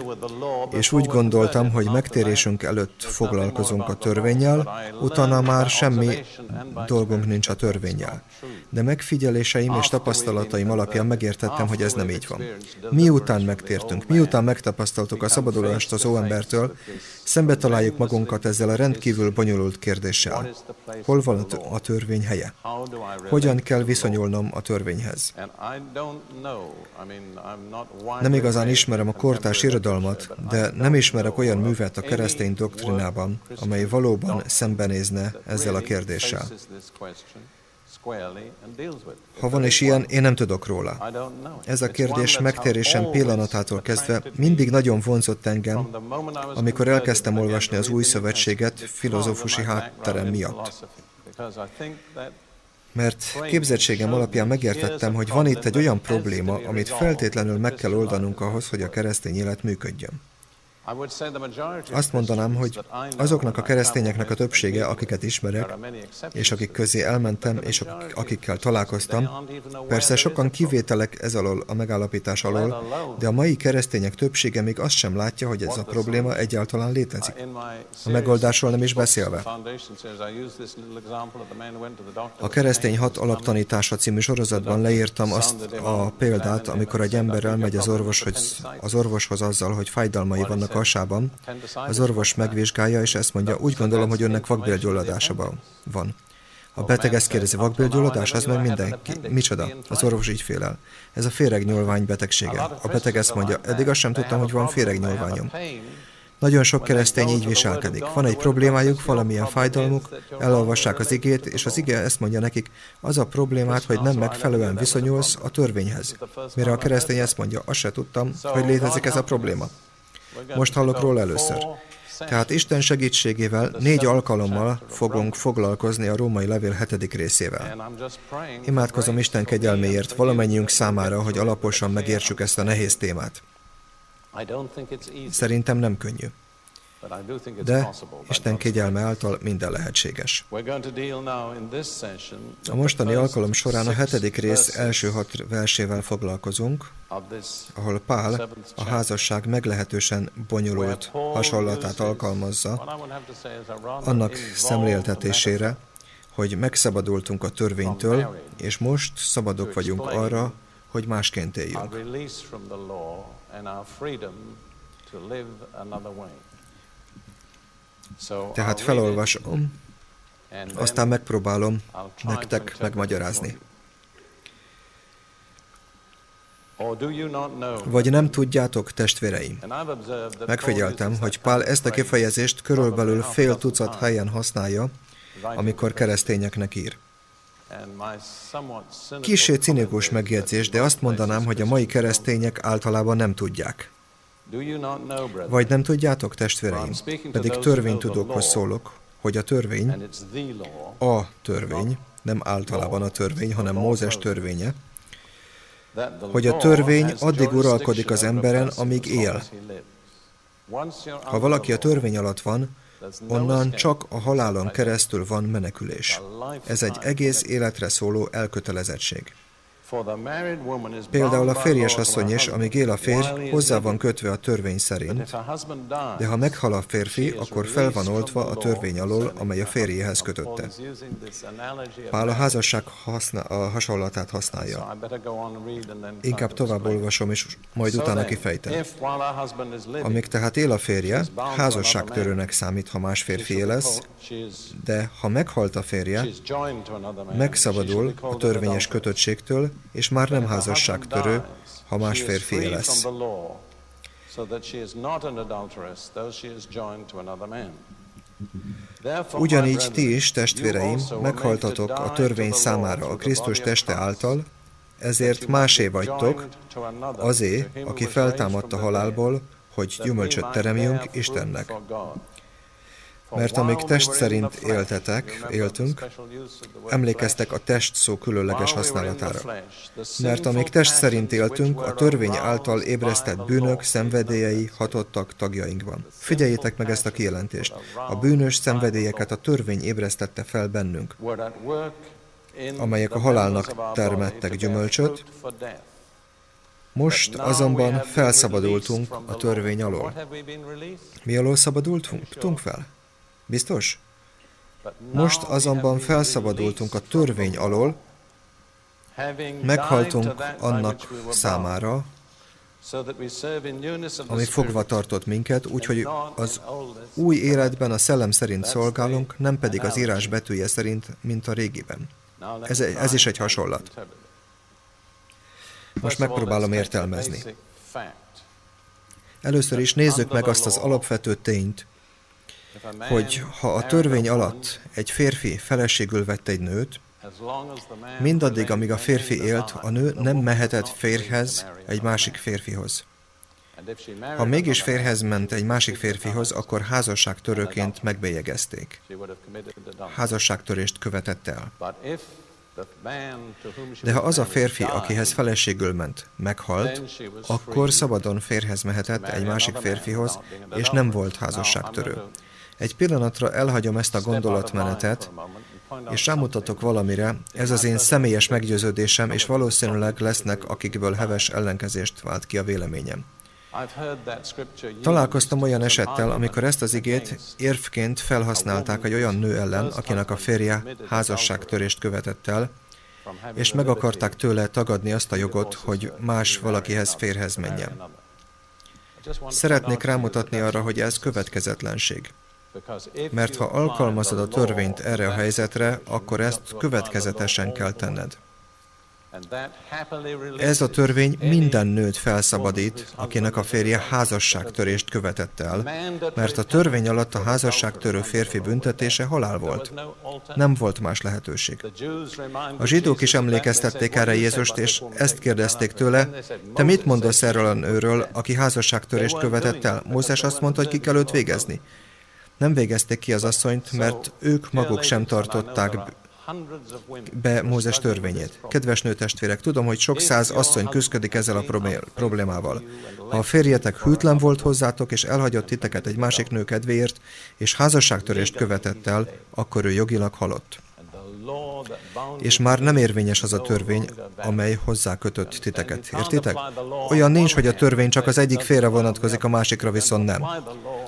és úgy gondoltam, hogy megtérésünk előtt foglalkozunk a törvényel, utána már semmi dolgunk nincs a törvényel. De megfigyeléseim és tapasztalataim alapján megértettem, hogy ez nem így van. Miután megtértünk, miután megtapasztaltuk a szabadulást az óembertől, szembe találjuk magunkat ezzel a rendkívül bonyolult kérdéssel. Hol van a törvény helye? Hogyan kell viszonyulnom a törvényhez? Nem igazán ismerem a kortás irodalmat, de nem ismerek olyan művet a keresztény doktrinában, amely valóban szembenézne ezzel a kérdéssel. Ha van is ilyen, én nem tudok róla. Ez a kérdés megtérésem pillanatától kezdve mindig nagyon vonzott engem, amikor elkezdtem olvasni az új szövetséget filozófusi hátterem miatt. Mert képzettségem alapján megértettem, hogy van itt egy olyan probléma, amit feltétlenül meg kell oldanunk ahhoz, hogy a keresztény élet működjön. Azt mondanám, hogy azoknak a keresztényeknek a többsége, akiket ismerek, és akik közé elmentem, és akikkel találkoztam, persze sokan kivételek ez alól, a megállapítás alól, de a mai keresztények többsége még azt sem látja, hogy ez a probléma egyáltalán létezik. A megoldásról nem is beszélve. A keresztény hat alaptanítása című sorozatban leírtam azt a példát, amikor egy ember elmegy az orvoshoz, az orvoshoz azzal, hogy fájdalmai vannak hasában, az orvos megvizsgálja, és ezt mondja, úgy gondolom, hogy önnek vakbélgyulladása van. A beteg ezt kérdezi, vakbélgyulladás, az meg mindenki. Micsoda? Az orvos így félel. Ez a féregnyolvány betegsége. A beteg ezt mondja, eddig azt sem tudtam, hogy van féregnyolványom. Nagyon sok keresztény így viselkedik. Van egy problémájuk, valamilyen fájdalmuk, elolvassák az igét, és az ige ezt mondja nekik, az a problémát, hogy nem megfelelően viszonyulsz a törvényhez. Mire a keresztény ezt mondja, azt se tudtam, hogy létezik ez a probléma. Most hallok róla először. Tehát Isten segítségével négy alkalommal fogunk foglalkozni a római levél hetedik részével. Imádkozom Isten kegyelméért valamennyiünk számára, hogy alaposan megértsük ezt a nehéz témát. Szerintem nem könnyű. De Isten kegyelme által minden lehetséges. A mostani alkalom során a hetedik rész első hat versével foglalkozunk, ahol Pál a házasság meglehetősen bonyolult hasonlatát alkalmazza, annak szemléltetésére, hogy megszabadultunk a törvénytől, és most szabadok vagyunk arra, hogy másként éljünk. Tehát felolvasom, aztán megpróbálom nektek megmagyarázni. Vagy nem tudjátok, testvéreim? Megfigyeltem, hogy Pál ezt a kifejezést körülbelül fél tucat helyen használja, amikor keresztényeknek ír. Kisé cinikus megjegyzés, de azt mondanám, hogy a mai keresztények általában nem tudják. Vagy nem tudjátok, testvéreim, pedig törvénytudókhoz szólok, hogy a törvény, a törvény, nem általában a törvény, hanem Mózes törvénye, hogy a törvény addig uralkodik az emberen, amíg él. Ha valaki a törvény alatt van, onnan csak a halálon keresztül van menekülés. Ez egy egész életre szóló elkötelezettség. Például a férjes asszony is, amíg él a férj, hozzá van kötve a törvény szerint, de ha meghal a férfi, akkor fel van oltva a törvény alól, amely a férjéhez kötötte. Pál a házasság haszna, a hasonlatát használja. Inkább tovább olvasom, és majd utána kifejtem. Amíg tehát él a férje, házasságtörőnek számít, ha más férfi lesz, de ha meghalt a férje, megszabadul a törvényes kötöttségtől, és már nem házasságtörő, ha más férfi lesz. Ugyanígy ti is, testvéreim, meghaltatok a törvény számára a Krisztus teste által, ezért másé vagytok, azé, aki feltámadta halálból, hogy gyümölcsöt teremjünk Istennek. Mert amíg test szerint éltetek, éltünk, emlékeztek a test szó különleges használatára. Mert amíg test szerint éltünk, a törvény által ébresztett bűnök, szenvedélyei hatottak tagjainkban. Figyeljétek meg ezt a kijelentést. A bűnös szenvedélyeket a törvény ébresztette fel bennünk, amelyek a halálnak termettek gyümölcsöt, most azonban felszabadultunk a törvény alól. Mi alól szabadultunk fel? Biztos? Most azonban felszabadultunk a törvény alól, meghaltunk annak számára, ami fogva tartott minket, úgyhogy az új életben a szellem szerint szolgálunk, nem pedig az írás betűje szerint, mint a régiben. Ez, ez is egy hasonlat. Most megpróbálom értelmezni. Először is nézzük meg azt az alapvető tényt, hogy ha a törvény alatt egy férfi feleségül vett egy nőt, Mindaddig, amíg a férfi élt, a nő nem mehetett férhez, egy másik férfihoz. Ha mégis férhez ment egy másik férfihoz, akkor házasságtörőként megbélyegezték. Házasságtörést követett el. De ha az a férfi, akihez feleségül ment, meghalt, akkor szabadon férhez mehetett egy másik férfihoz, és nem volt házasságtörő. Egy pillanatra elhagyom ezt a gondolatmenetet, és rámutatok valamire, ez az én személyes meggyőződésem, és valószínűleg lesznek, akikből heves ellenkezést vált ki a véleményem. Találkoztam olyan esettel, amikor ezt az igét érvként felhasználták egy olyan nő ellen, akinek a férje házasságtörést követett el, és meg akarták tőle tagadni azt a jogot, hogy más valakihez férhez menjen. Szeretnék rámutatni arra, hogy ez következetlenség. Mert ha alkalmazod a törvényt erre a helyzetre, akkor ezt következetesen kell tenned. Ez a törvény minden nőt felszabadít, akinek a férje házasságtörést követett el, mert a törvény alatt a házasságtörő férfi büntetése halál volt. Nem volt más lehetőség. A zsidók is emlékeztették erre Jézust, és ezt kérdezték tőle, te mit mondasz erről a nőről, aki házasságtörést követett el? Mózes azt mondta, hogy ki kell őt végezni. Nem végezték ki az asszonyt, mert ők maguk sem tartották be Mózes törvényét. Kedves nőtestvérek, tudom, hogy sok száz asszony küzdik ezzel a problémával. Ha a férjetek hűtlen volt hozzátok, és elhagyott titeket egy másik nő kedvéért, és házasságtörést követett el, akkor ő jogilag halott és már nem érvényes az a törvény, amely hozzá kötött titeket. Értitek? Olyan nincs, hogy a törvény csak az egyik félre vonatkozik, a másikra viszont nem.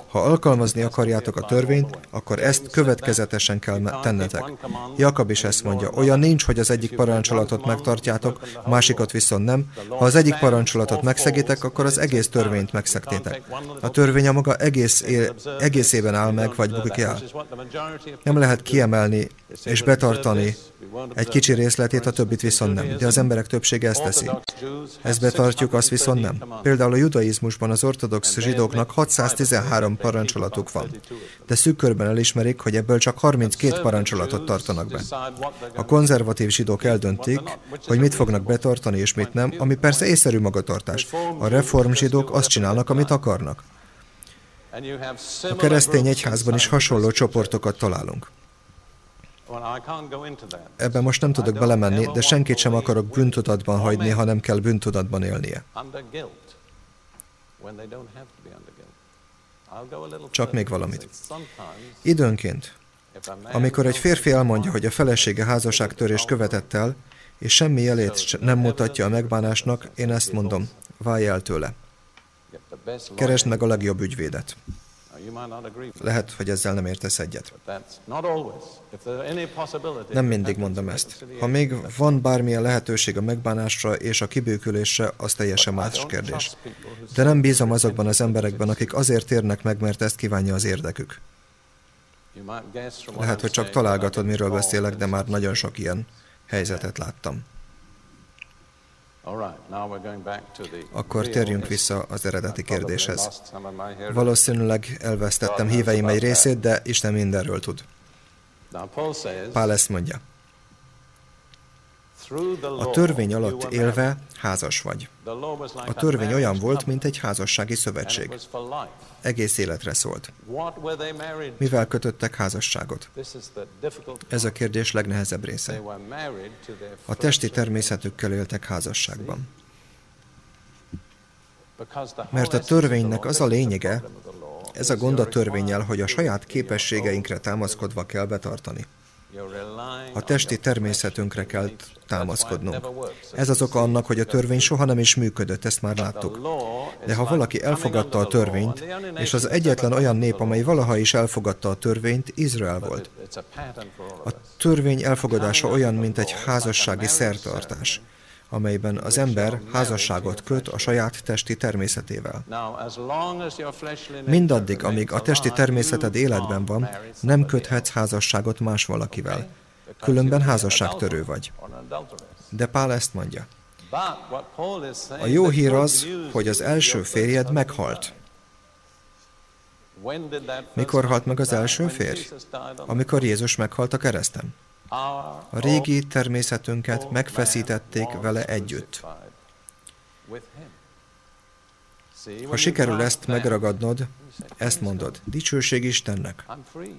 Ha alkalmazni akarjátok a törvényt, akkor ezt következetesen kell tennetek. Jakab is ezt mondja. Olyan nincs, hogy az egyik parancsolatot megtartjátok, a másikat viszont nem. Ha az egyik parancsolatot megszegitek, akkor az egész törvényt megszektétek. A törvény a maga egész é- egészében áll meg, vagy bukik el. Nem lehet kiemelni és betartani egy kicsi részletét, a többit viszont nem. De az emberek többsége ezt teszi. Ezt betartjuk, azt viszont nem. Például a judaizmusban az ortodox zsidóknak 613 parancsolatuk van. De szűk körben elismerik, hogy ebből csak 32 parancsolatot tartanak be. A konzervatív zsidók eldöntik, hogy mit fognak betartani és mit nem, ami persze észszerű magatartás. A reform zsidók azt csinálnak, amit akarnak. A keresztény egyházban is hasonló csoportokat találunk. Ebben most nem tudok belemenni, de senkit sem akarok bűntudatban hagyni, ha nem kell bűntudatban élnie. Csak még valamit. Időnként, amikor egy férfi elmondja, hogy a felesége házasságtörést követett el, és semmi jelét nem mutatja a megbánásnak, én ezt mondom, válj el tőle. Keresd meg a legjobb ügyvédet. Lehet, hogy ezzel nem értesz egyet. Nem mindig mondom ezt. Ha még van bármilyen lehetőség a megbánásra és a kibőkülésre, az teljesen más kérdés. De nem bízom azokban az emberekben, akik azért térnek meg, mert ezt kívánja az érdekük. Lehet, hogy csak találgatod, miről beszélek, de már nagyon sok ilyen helyzetet láttam. Akkor térjünk vissza az eredeti kérdéshez. Valószínűleg elvesztettem híveim egy részét, de Isten mindenről tud. Pál ezt mondja. A törvény alatt élve házas vagy. A törvény olyan volt, mint egy házassági szövetség. Egész életre szólt. Mivel kötöttek házasságot? Ez a kérdés legnehezebb része. A testi természetükkel éltek házasságban. Mert a törvénynek az a lényege, ez a gond a törvényel, hogy a saját képességeinkre támaszkodva kell betartani. A testi természetünkre kell támaszkodnunk. Ez az oka annak, hogy a törvény soha nem is működött, ezt már láttuk. De ha valaki elfogadta a törvényt, és az egyetlen olyan nép, amely valaha is elfogadta a törvényt, Izrael volt. A törvény elfogadása olyan, mint egy házassági szertartás amelyben az ember házasságot köt a saját testi természetével. Mindaddig, amíg a testi természeted életben van, nem köthetsz házasságot más valakivel. Különben házasságtörő vagy. De Pál ezt mondja. A jó hír az, hogy az első férjed meghalt. Mikor halt meg az első férj? Amikor Jézus meghalt a kereszten. A régi természetünket megfeszítették vele együtt. Ha sikerül ezt megragadnod, ezt mondod, dicsőség Istennek,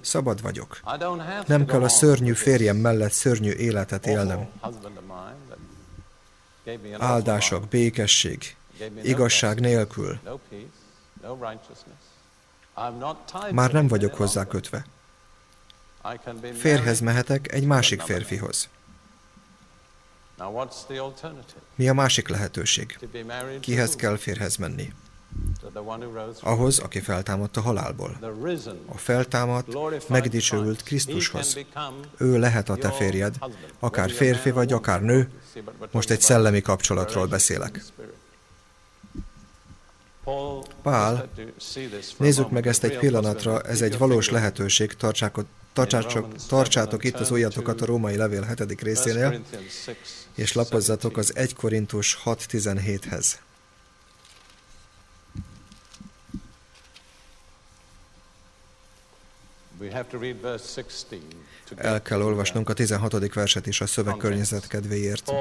szabad vagyok. Nem kell a szörnyű férjem mellett szörnyű életet élnem. Áldások, békesség, igazság nélkül. Már nem vagyok hozzá kötve. Férhez mehetek egy másik férfihoz. Mi a másik lehetőség? Kihez kell férhez menni? Ahhoz, aki feltámadt a halálból. A feltámadt, megdicsőült Krisztushoz. Ő lehet a te férjed, akár férfi vagy, akár nő. Most egy szellemi kapcsolatról beszélek. Pál, nézzük meg ezt egy pillanatra, ez egy valós lehetőség, tartsátok, tartsátok, tartsátok itt az újatokat a római levél 7. részénél, és lapozzatok az 1 Korintus 6.17-hez. El kell olvasnunk a 16. verset is a szövegkörnyezet kedvéért.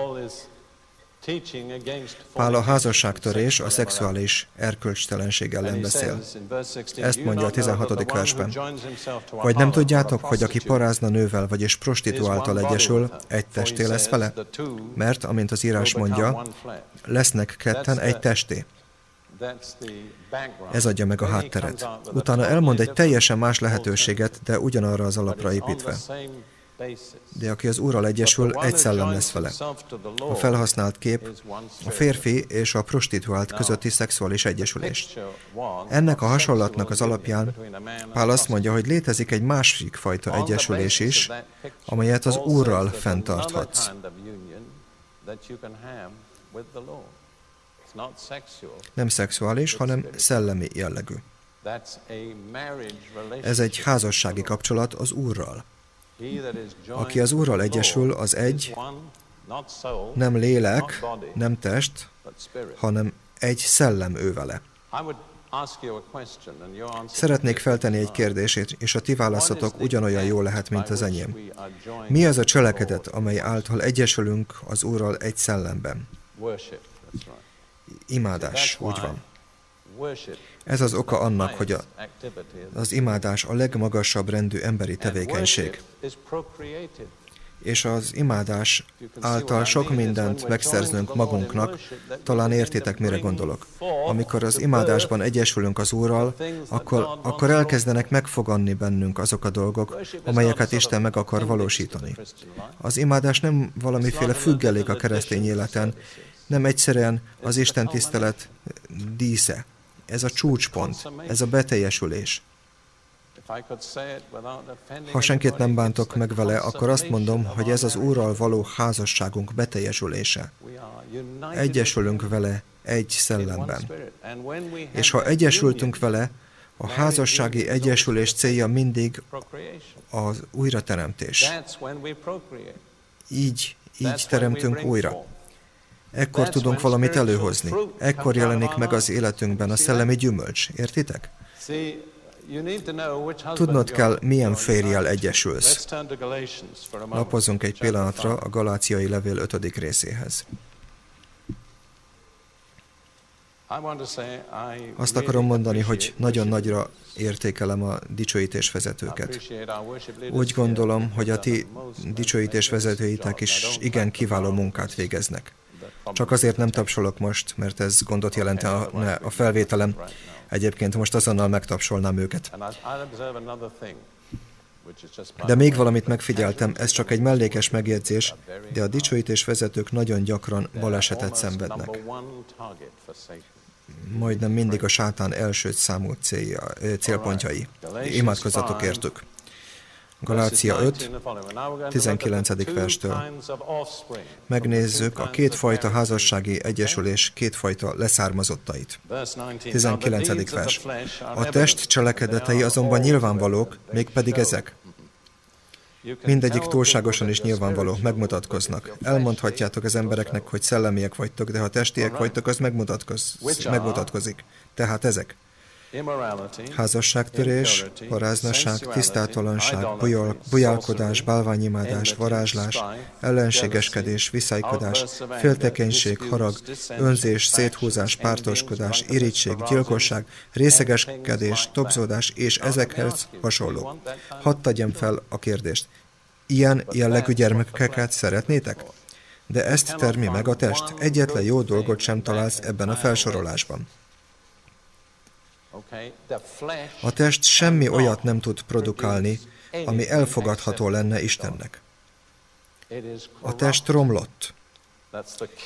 Pál a házasságtörés, a szexuális erkölcstelenség ellen beszél. Ezt mondja a 16. versben. Vagy nem tudjátok, hogy aki parázna nővel, vagyis prostituáltal egyesül, egy testé lesz vele? Mert, amint az írás mondja, lesznek ketten egy testé. Ez adja meg a hátteret. Utána elmond egy teljesen más lehetőséget, de ugyanarra az alapra építve. De aki az Úrral egyesül, egy szellem lesz vele. A felhasznált kép a férfi és a prostituált közötti szexuális egyesülés. Ennek a hasonlatnak az alapján Pál azt mondja, hogy létezik egy másik fajta egyesülés is, amelyet az Úrral fenntarthatsz. Nem szexuális, hanem szellemi jellegű. Ez egy házassági kapcsolat az Úrral. Aki az Úrral egyesül, az egy, nem lélek, nem test, hanem egy szellem ő vele. Szeretnék feltenni egy kérdését, és a ti válaszotok ugyanolyan jó lehet, mint az enyém. Mi az a cselekedet, amely által egyesülünk az Úrral egy szellemben? Imádás, úgy van. Ez az oka annak, hogy a, az imádás a legmagasabb rendű emberi tevékenység. És az imádás által sok mindent megszerznünk magunknak, talán értitek, mire gondolok. Amikor az imádásban egyesülünk az Úrral, akkor, akkor elkezdenek megfoganni bennünk azok a dolgok, amelyeket Isten meg akar valósítani. Az imádás nem valamiféle függelék a keresztény életen, nem egyszerűen az Isten tisztelet dísze. Ez a csúcspont, ez a beteljesülés. Ha senkit nem bántok meg vele, akkor azt mondom, hogy ez az Úrral való házasságunk beteljesülése. Egyesülünk vele egy szellemben. És ha egyesültünk vele, a házassági egyesülés célja mindig az újrateremtés. Így, így teremtünk újra. Ekkor tudunk valamit előhozni. Ekkor jelenik meg az életünkben a szellemi gyümölcs. Értitek? Tudnod kell, milyen férjel egyesülsz. Lapozunk egy pillanatra a Galáciai levél 5. részéhez. Azt akarom mondani, hogy nagyon nagyra értékelem a dicsőítésvezetőket. Úgy gondolom, hogy a ti dicsőítésvezetőitek is igen kiváló munkát végeznek. Csak azért nem tapsolok most, mert ez gondot jelent a, a felvételem. Egyébként most azonnal megtapsolnám őket. De még valamit megfigyeltem, ez csak egy mellékes megjegyzés, de a dicsőítés vezetők nagyon gyakran balesetet szenvednek. Majdnem mindig a sátán első számú célja, célpontjai. Imádkozzatok értük. Galácia 5, 19. verstől. Megnézzük a kétfajta házassági egyesülés kétfajta leszármazottait. 19. vers. A test cselekedetei azonban nyilvánvalók, mégpedig ezek. Mindegyik túlságosan is nyilvánvaló, megmutatkoznak. Elmondhatjátok az embereknek, hogy szellemiek vagytok, de ha testiek vagytok, az megmutatkoz, megmutatkozik. Tehát ezek. Házasságtörés, paráznaság, tisztátalanság, bujálkodás, bálványimádás, varázslás, ellenségeskedés, viszálykodás, féltekenység, harag, önzés, széthúzás, pártoskodás, irítség, gyilkosság, részegeskedés, tobzódás és ezekhez hasonló. Hadd tegyem fel a kérdést. Ilyen jellegű gyermekeket szeretnétek? De ezt termi meg a test. Egyetlen jó dolgot sem találsz ebben a felsorolásban. A test semmi olyat nem tud produkálni, ami elfogadható lenne Istennek. A test romlott.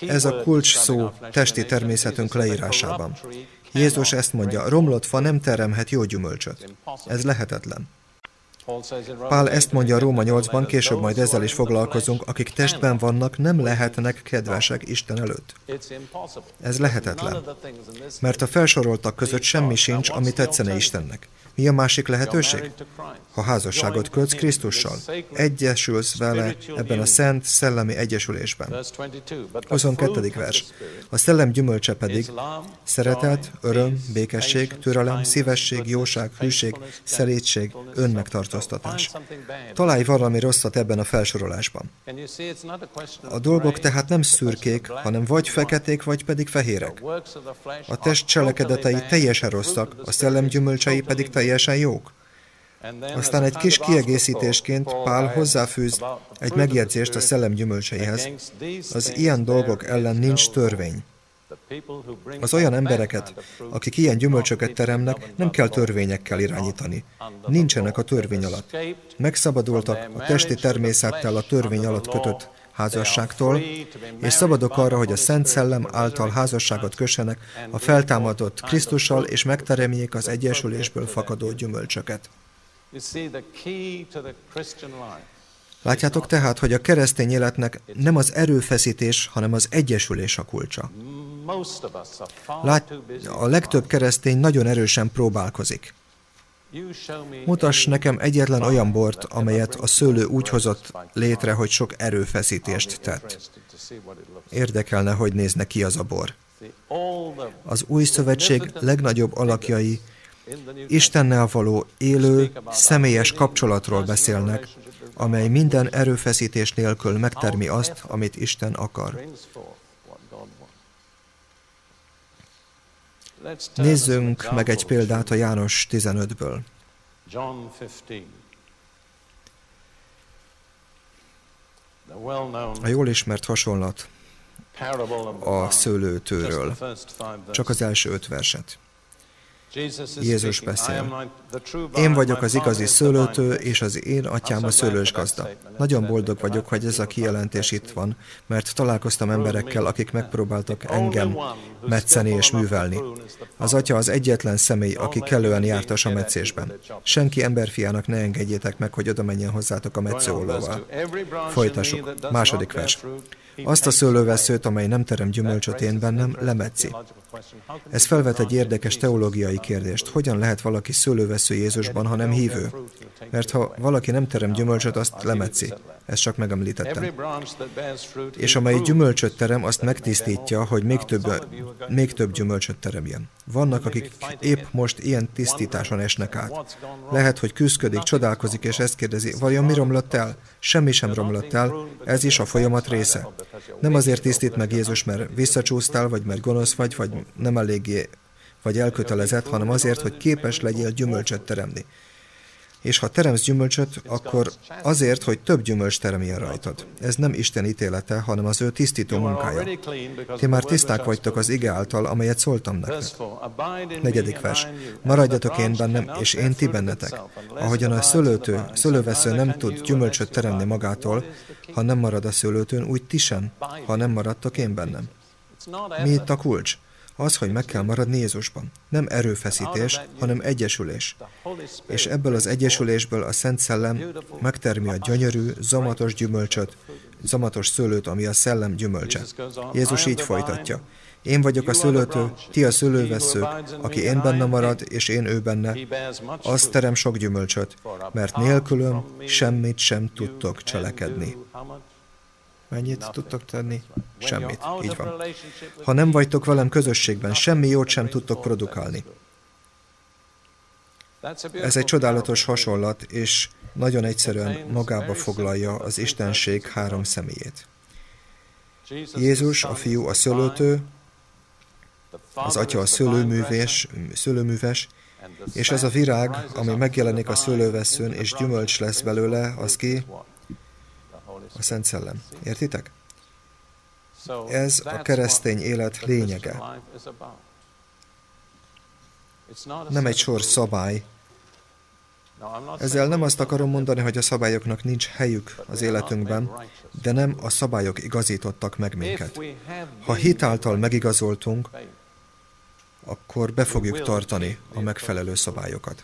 Ez a kulcs szó testi természetünk leírásában. Jézus ezt mondja, romlott fa nem teremhet jó gyümölcsöt. Ez lehetetlen. Pál ezt mondja a Róma 8-ban, később majd ezzel is foglalkozunk, akik testben vannak, nem lehetnek kedvesek Isten előtt. Ez lehetetlen. Mert a felsoroltak között semmi sincs, ami tetszene Istennek. Mi a másik lehetőség? Ha házasságot kötsz Krisztussal, egyesülsz vele ebben a szent szellemi egyesülésben. 22. vers. A szellem gyümölcse pedig szeretet, öröm, békesség, türelem, szívesség, jóság, hűség, szelítség, önmegtartóztatás. Találj valami rosszat ebben a felsorolásban. A dolgok tehát nem szürkék, hanem vagy feketék, vagy pedig fehérek. A test cselekedetei teljesen rosszak, a szellem gyümölcsei pedig teljesen jók. Aztán egy kis kiegészítésként Pál hozzáfűz egy megjegyzést a szellem gyümölcseihez. Az ilyen dolgok ellen nincs törvény. Az olyan embereket, akik ilyen gyümölcsöket teremnek, nem kell törvényekkel irányítani. Nincsenek a törvény alatt. Megszabadultak a testi természettel a törvény alatt kötött házasságtól, és szabadok arra, hogy a Szent Szellem által házasságot kössenek a feltámadott Krisztussal, és megteremjék az egyesülésből fakadó gyümölcsöket. Látjátok tehát, hogy a keresztény életnek nem az erőfeszítés, hanem az egyesülés a kulcsa. Lát, a legtöbb keresztény nagyon erősen próbálkozik. Mutass nekem egyetlen olyan bort, amelyet a szőlő úgy hozott létre, hogy sok erőfeszítést tett. Érdekelne, hogy nézne ki az a bor. Az új szövetség legnagyobb alakjai Istennel való élő, személyes kapcsolatról beszélnek, amely minden erőfeszítés nélkül megtermi azt, amit Isten akar. Nézzünk meg egy példát a János 15-ből. A jól ismert hasonlat a szőlőtőről. Csak az első öt verset. Jézus beszél. Én vagyok az igazi szőlőtő, és az én atyám a szőlős gazda. Nagyon boldog vagyok, hogy ez a kijelentés itt van, mert találkoztam emberekkel, akik megpróbáltak engem metszeni és művelni. Az atya az egyetlen személy, aki kellően jártas a meccésben. Senki emberfiának ne engedjétek meg, hogy oda menjen hozzátok a metszőollóval. Folytassuk. Második vers. Azt a szőlőveszőt, amely nem terem gyümölcsöt én bennem, lemetszi. Ez felvet egy érdekes teológiai kérdést. Hogyan lehet valaki szőlővesző Jézusban, ha nem hívő? Mert ha valaki nem terem gyümölcsöt, azt lemetszi. Ezt csak megemlítettem. És amely gyümölcsöt terem, azt megtisztítja, hogy még több, még több gyümölcsöt teremjen. Vannak, akik épp most ilyen tisztításon esnek át. Lehet, hogy küzdik, csodálkozik, és ezt kérdezi, vajon mi romlott el? Semmi sem romlott el, ez is a folyamat része. Nem azért tisztít meg Jézus, mert visszacsúsztál, vagy mert gonosz vagy, vagy nem eléggé vagy elkötelezett, hanem azért, hogy képes legyél gyümölcsöt teremni és ha teremsz gyümölcsöt, akkor azért, hogy több gyümölcs teremjen rajtad. Ez nem Isten ítélete, hanem az ő tisztító munkája. Ti már tiszták vagytok az ige által, amelyet szóltam nektek. Negyedik vers. Maradjatok én bennem, és én ti bennetek. Ahogyan a szőlőtő, szőlővesző nem tud gyümölcsöt teremni magától, ha nem marad a szőlőtőn, úgy ti sem, ha nem maradtok én bennem. Mi itt a kulcs? Az, hogy meg kell maradni Jézusban. Nem erőfeszítés, hanem egyesülés. És ebből az egyesülésből a Szent Szellem megtermi a gyönyörű, zamatos gyümölcsöt, zamatos szőlőt, ami a szellem gyümölcse. Jézus így folytatja. Én vagyok a szőlőtő, ti a szőlőveszők, aki én benne marad, és én ő benne, az terem sok gyümölcsöt, mert nélkülöm semmit sem tudtok cselekedni. Mennyit tudtok tenni? Semmit. Így van. Ha nem vagytok velem közösségben, semmi jót sem tudtok produkálni. Ez egy csodálatos hasonlat, és nagyon egyszerűen magába foglalja az Istenség három személyét. Jézus, a fiú a szőlőtő, az atya a szőlőműves, szőlőműves, és ez a virág, ami megjelenik a szőlőveszőn, és gyümölcs lesz belőle, az ki? A Szent Szellem. Értitek? Ez a keresztény élet lényege. Nem egy sor szabály. Ezzel nem azt akarom mondani, hogy a szabályoknak nincs helyük az életünkben, de nem a szabályok igazítottak meg minket. Ha hitáltal megigazoltunk, akkor be fogjuk tartani a megfelelő szabályokat.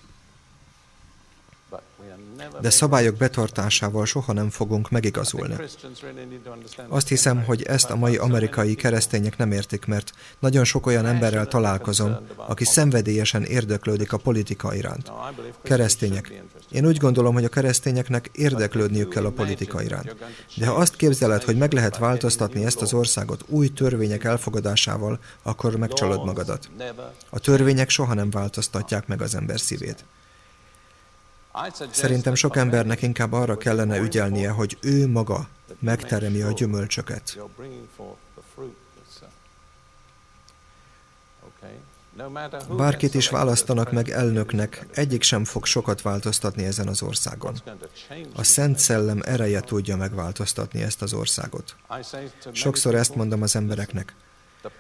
De szabályok betartásával soha nem fogunk megigazulni. Azt hiszem, hogy ezt a mai amerikai keresztények nem értik, mert nagyon sok olyan emberrel találkozom, aki szenvedélyesen érdeklődik a politika iránt. Keresztények. Én úgy gondolom, hogy a keresztényeknek érdeklődniük kell a politika iránt. De ha azt képzeled, hogy meg lehet változtatni ezt az országot új törvények elfogadásával, akkor megcsalod magadat. A törvények soha nem változtatják meg az ember szívét. Szerintem sok embernek inkább arra kellene ügyelnie, hogy ő maga megteremi a gyümölcsöket. Bárkit is választanak meg elnöknek, egyik sem fog sokat változtatni ezen az országon. A Szent Szellem ereje tudja megváltoztatni ezt az országot. Sokszor ezt mondom az embereknek.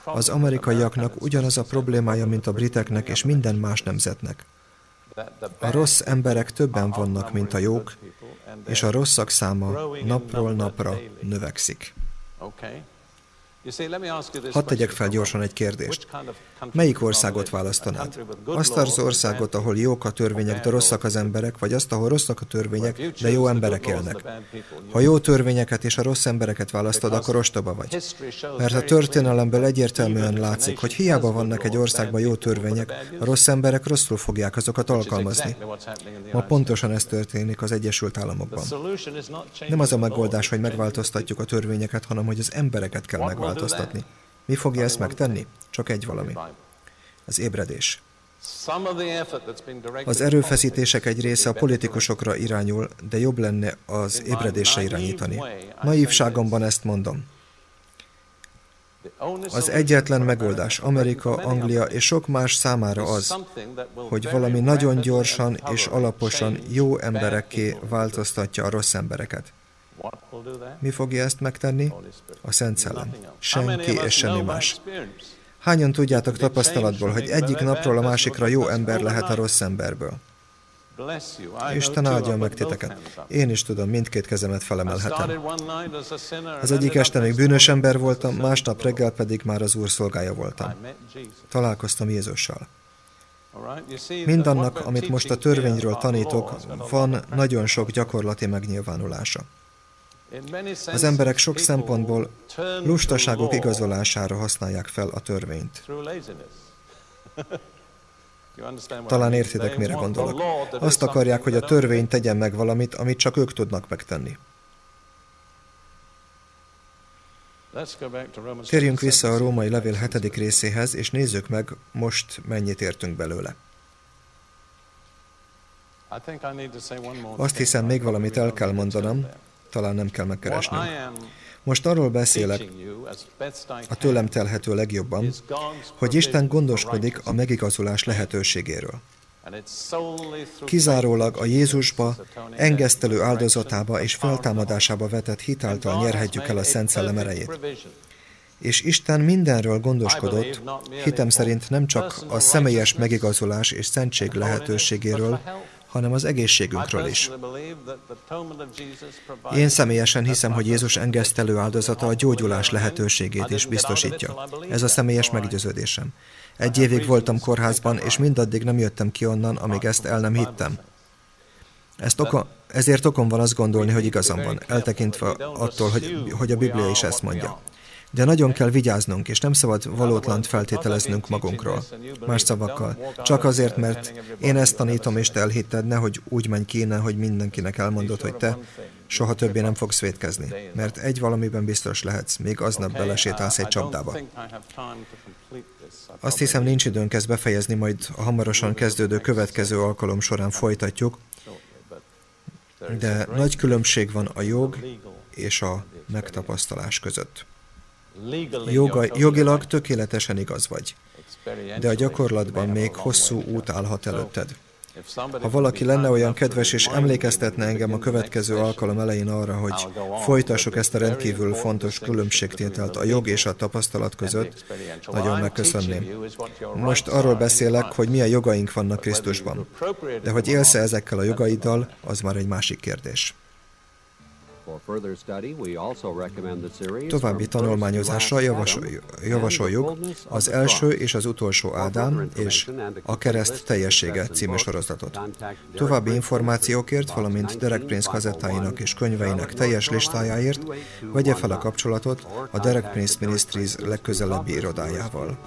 Az amerikaiaknak ugyanaz a problémája, mint a briteknek és minden más nemzetnek. A rossz emberek többen vannak, mint a jók, és a rosszak száma napról napra növekszik. Hadd tegyek fel gyorsan egy kérdést. Melyik országot választanád? Azt az országot, ahol jók a törvények, de rosszak az emberek, vagy azt, ahol rosszak a törvények, de jó emberek élnek? Ha jó törvényeket és a rossz embereket választod, akkor ostoba vagy. Mert a történelemből egyértelműen látszik, hogy hiába vannak egy országban jó törvények, a rossz emberek rosszul fogják azokat alkalmazni. Ma pontosan ez történik az Egyesült Államokban. Nem az a megoldás, hogy megváltoztatjuk a törvényeket, hanem hogy az embereket kell megváltoztatni megváltoztatni. Mi fogja ezt megtenni? Csak egy valami. Az ébredés. Az erőfeszítések egy része a politikusokra irányul, de jobb lenne az ébredésre irányítani. Naívságomban ezt mondom. Az egyetlen megoldás Amerika, Anglia és sok más számára az, hogy valami nagyon gyorsan és alaposan jó emberekké változtatja a rossz embereket. Mi fogja ezt megtenni? A Szent Szellem. Senki és semmi más. Hányan tudjátok tapasztalatból, hogy egyik napról a másikra jó ember lehet a rossz emberből? Isten áldja meg titeket. Én is tudom, mindkét kezemet felemelhetem. Az egyik este még bűnös ember voltam, másnap reggel pedig már az Úr szolgája voltam. Találkoztam Jézussal. Mindannak, amit most a törvényről tanítok, van nagyon sok gyakorlati megnyilvánulása. Az emberek sok szempontból lustaságok igazolására használják fel a törvényt. Talán értitek, mire gondolok. Azt akarják, hogy a törvény tegyen meg valamit, amit csak ők tudnak megtenni. Térjünk vissza a római levél hetedik részéhez, és nézzük meg most mennyit értünk belőle. Azt hiszem, még valamit el kell mondanom, talán nem kell megkeresnünk. Most arról beszélek, a tőlem telhető legjobban, hogy Isten gondoskodik a megigazulás lehetőségéről. Kizárólag a Jézusba, engesztelő áldozatába és feltámadásába vetett hitáltal nyerhetjük el a Szent Szellem erejét. És Isten mindenről gondoskodott, hitem szerint nem csak a személyes megigazulás és szentség lehetőségéről, hanem az egészségünkről is. Én személyesen hiszem, hogy Jézus engesztelő áldozata a gyógyulás lehetőségét is biztosítja. Ez a személyes meggyőződésem. Egy évig voltam kórházban, és mindaddig nem jöttem ki onnan, amíg ezt el nem hittem. Ezt oka, ezért okom van azt gondolni, hogy igazam van, eltekintve attól, hogy, hogy a Biblia is ezt mondja. De nagyon kell vigyáznunk, és nem szabad valótlant feltételeznünk magunkról. Más szavakkal. Csak azért, mert én ezt tanítom, és te elhitted, nehogy úgy menj kéne, hogy mindenkinek elmondod, hogy te soha többé nem fogsz vétkezni. Mert egy valamiben biztos lehetsz, még aznap belesétálsz egy csapdába. Azt hiszem, nincs időnk ezt befejezni, majd a hamarosan kezdődő következő alkalom során folytatjuk, de nagy különbség van a jog és a megtapasztalás között. Joga, jogilag tökéletesen igaz vagy, de a gyakorlatban még hosszú út állhat előtted. Ha valaki lenne olyan kedves és emlékeztetne engem a következő alkalom elején arra, hogy folytassuk ezt a rendkívül fontos különbségtételt a jog és a tapasztalat között, nagyon megköszönném. Most arról beszélek, hogy milyen jogaink vannak Krisztusban. De hogy élsz -e ezekkel a jogaiddal, az már egy másik kérdés. További tanulmányozásra javasoljuk az első és az utolsó Ádám és a kereszt teljessége című sorozatot. További információkért, valamint Derek Prince kazettáinak és könyveinek teljes listájáért vegye fel a kapcsolatot a Derek Prince Ministries legközelebbi irodájával.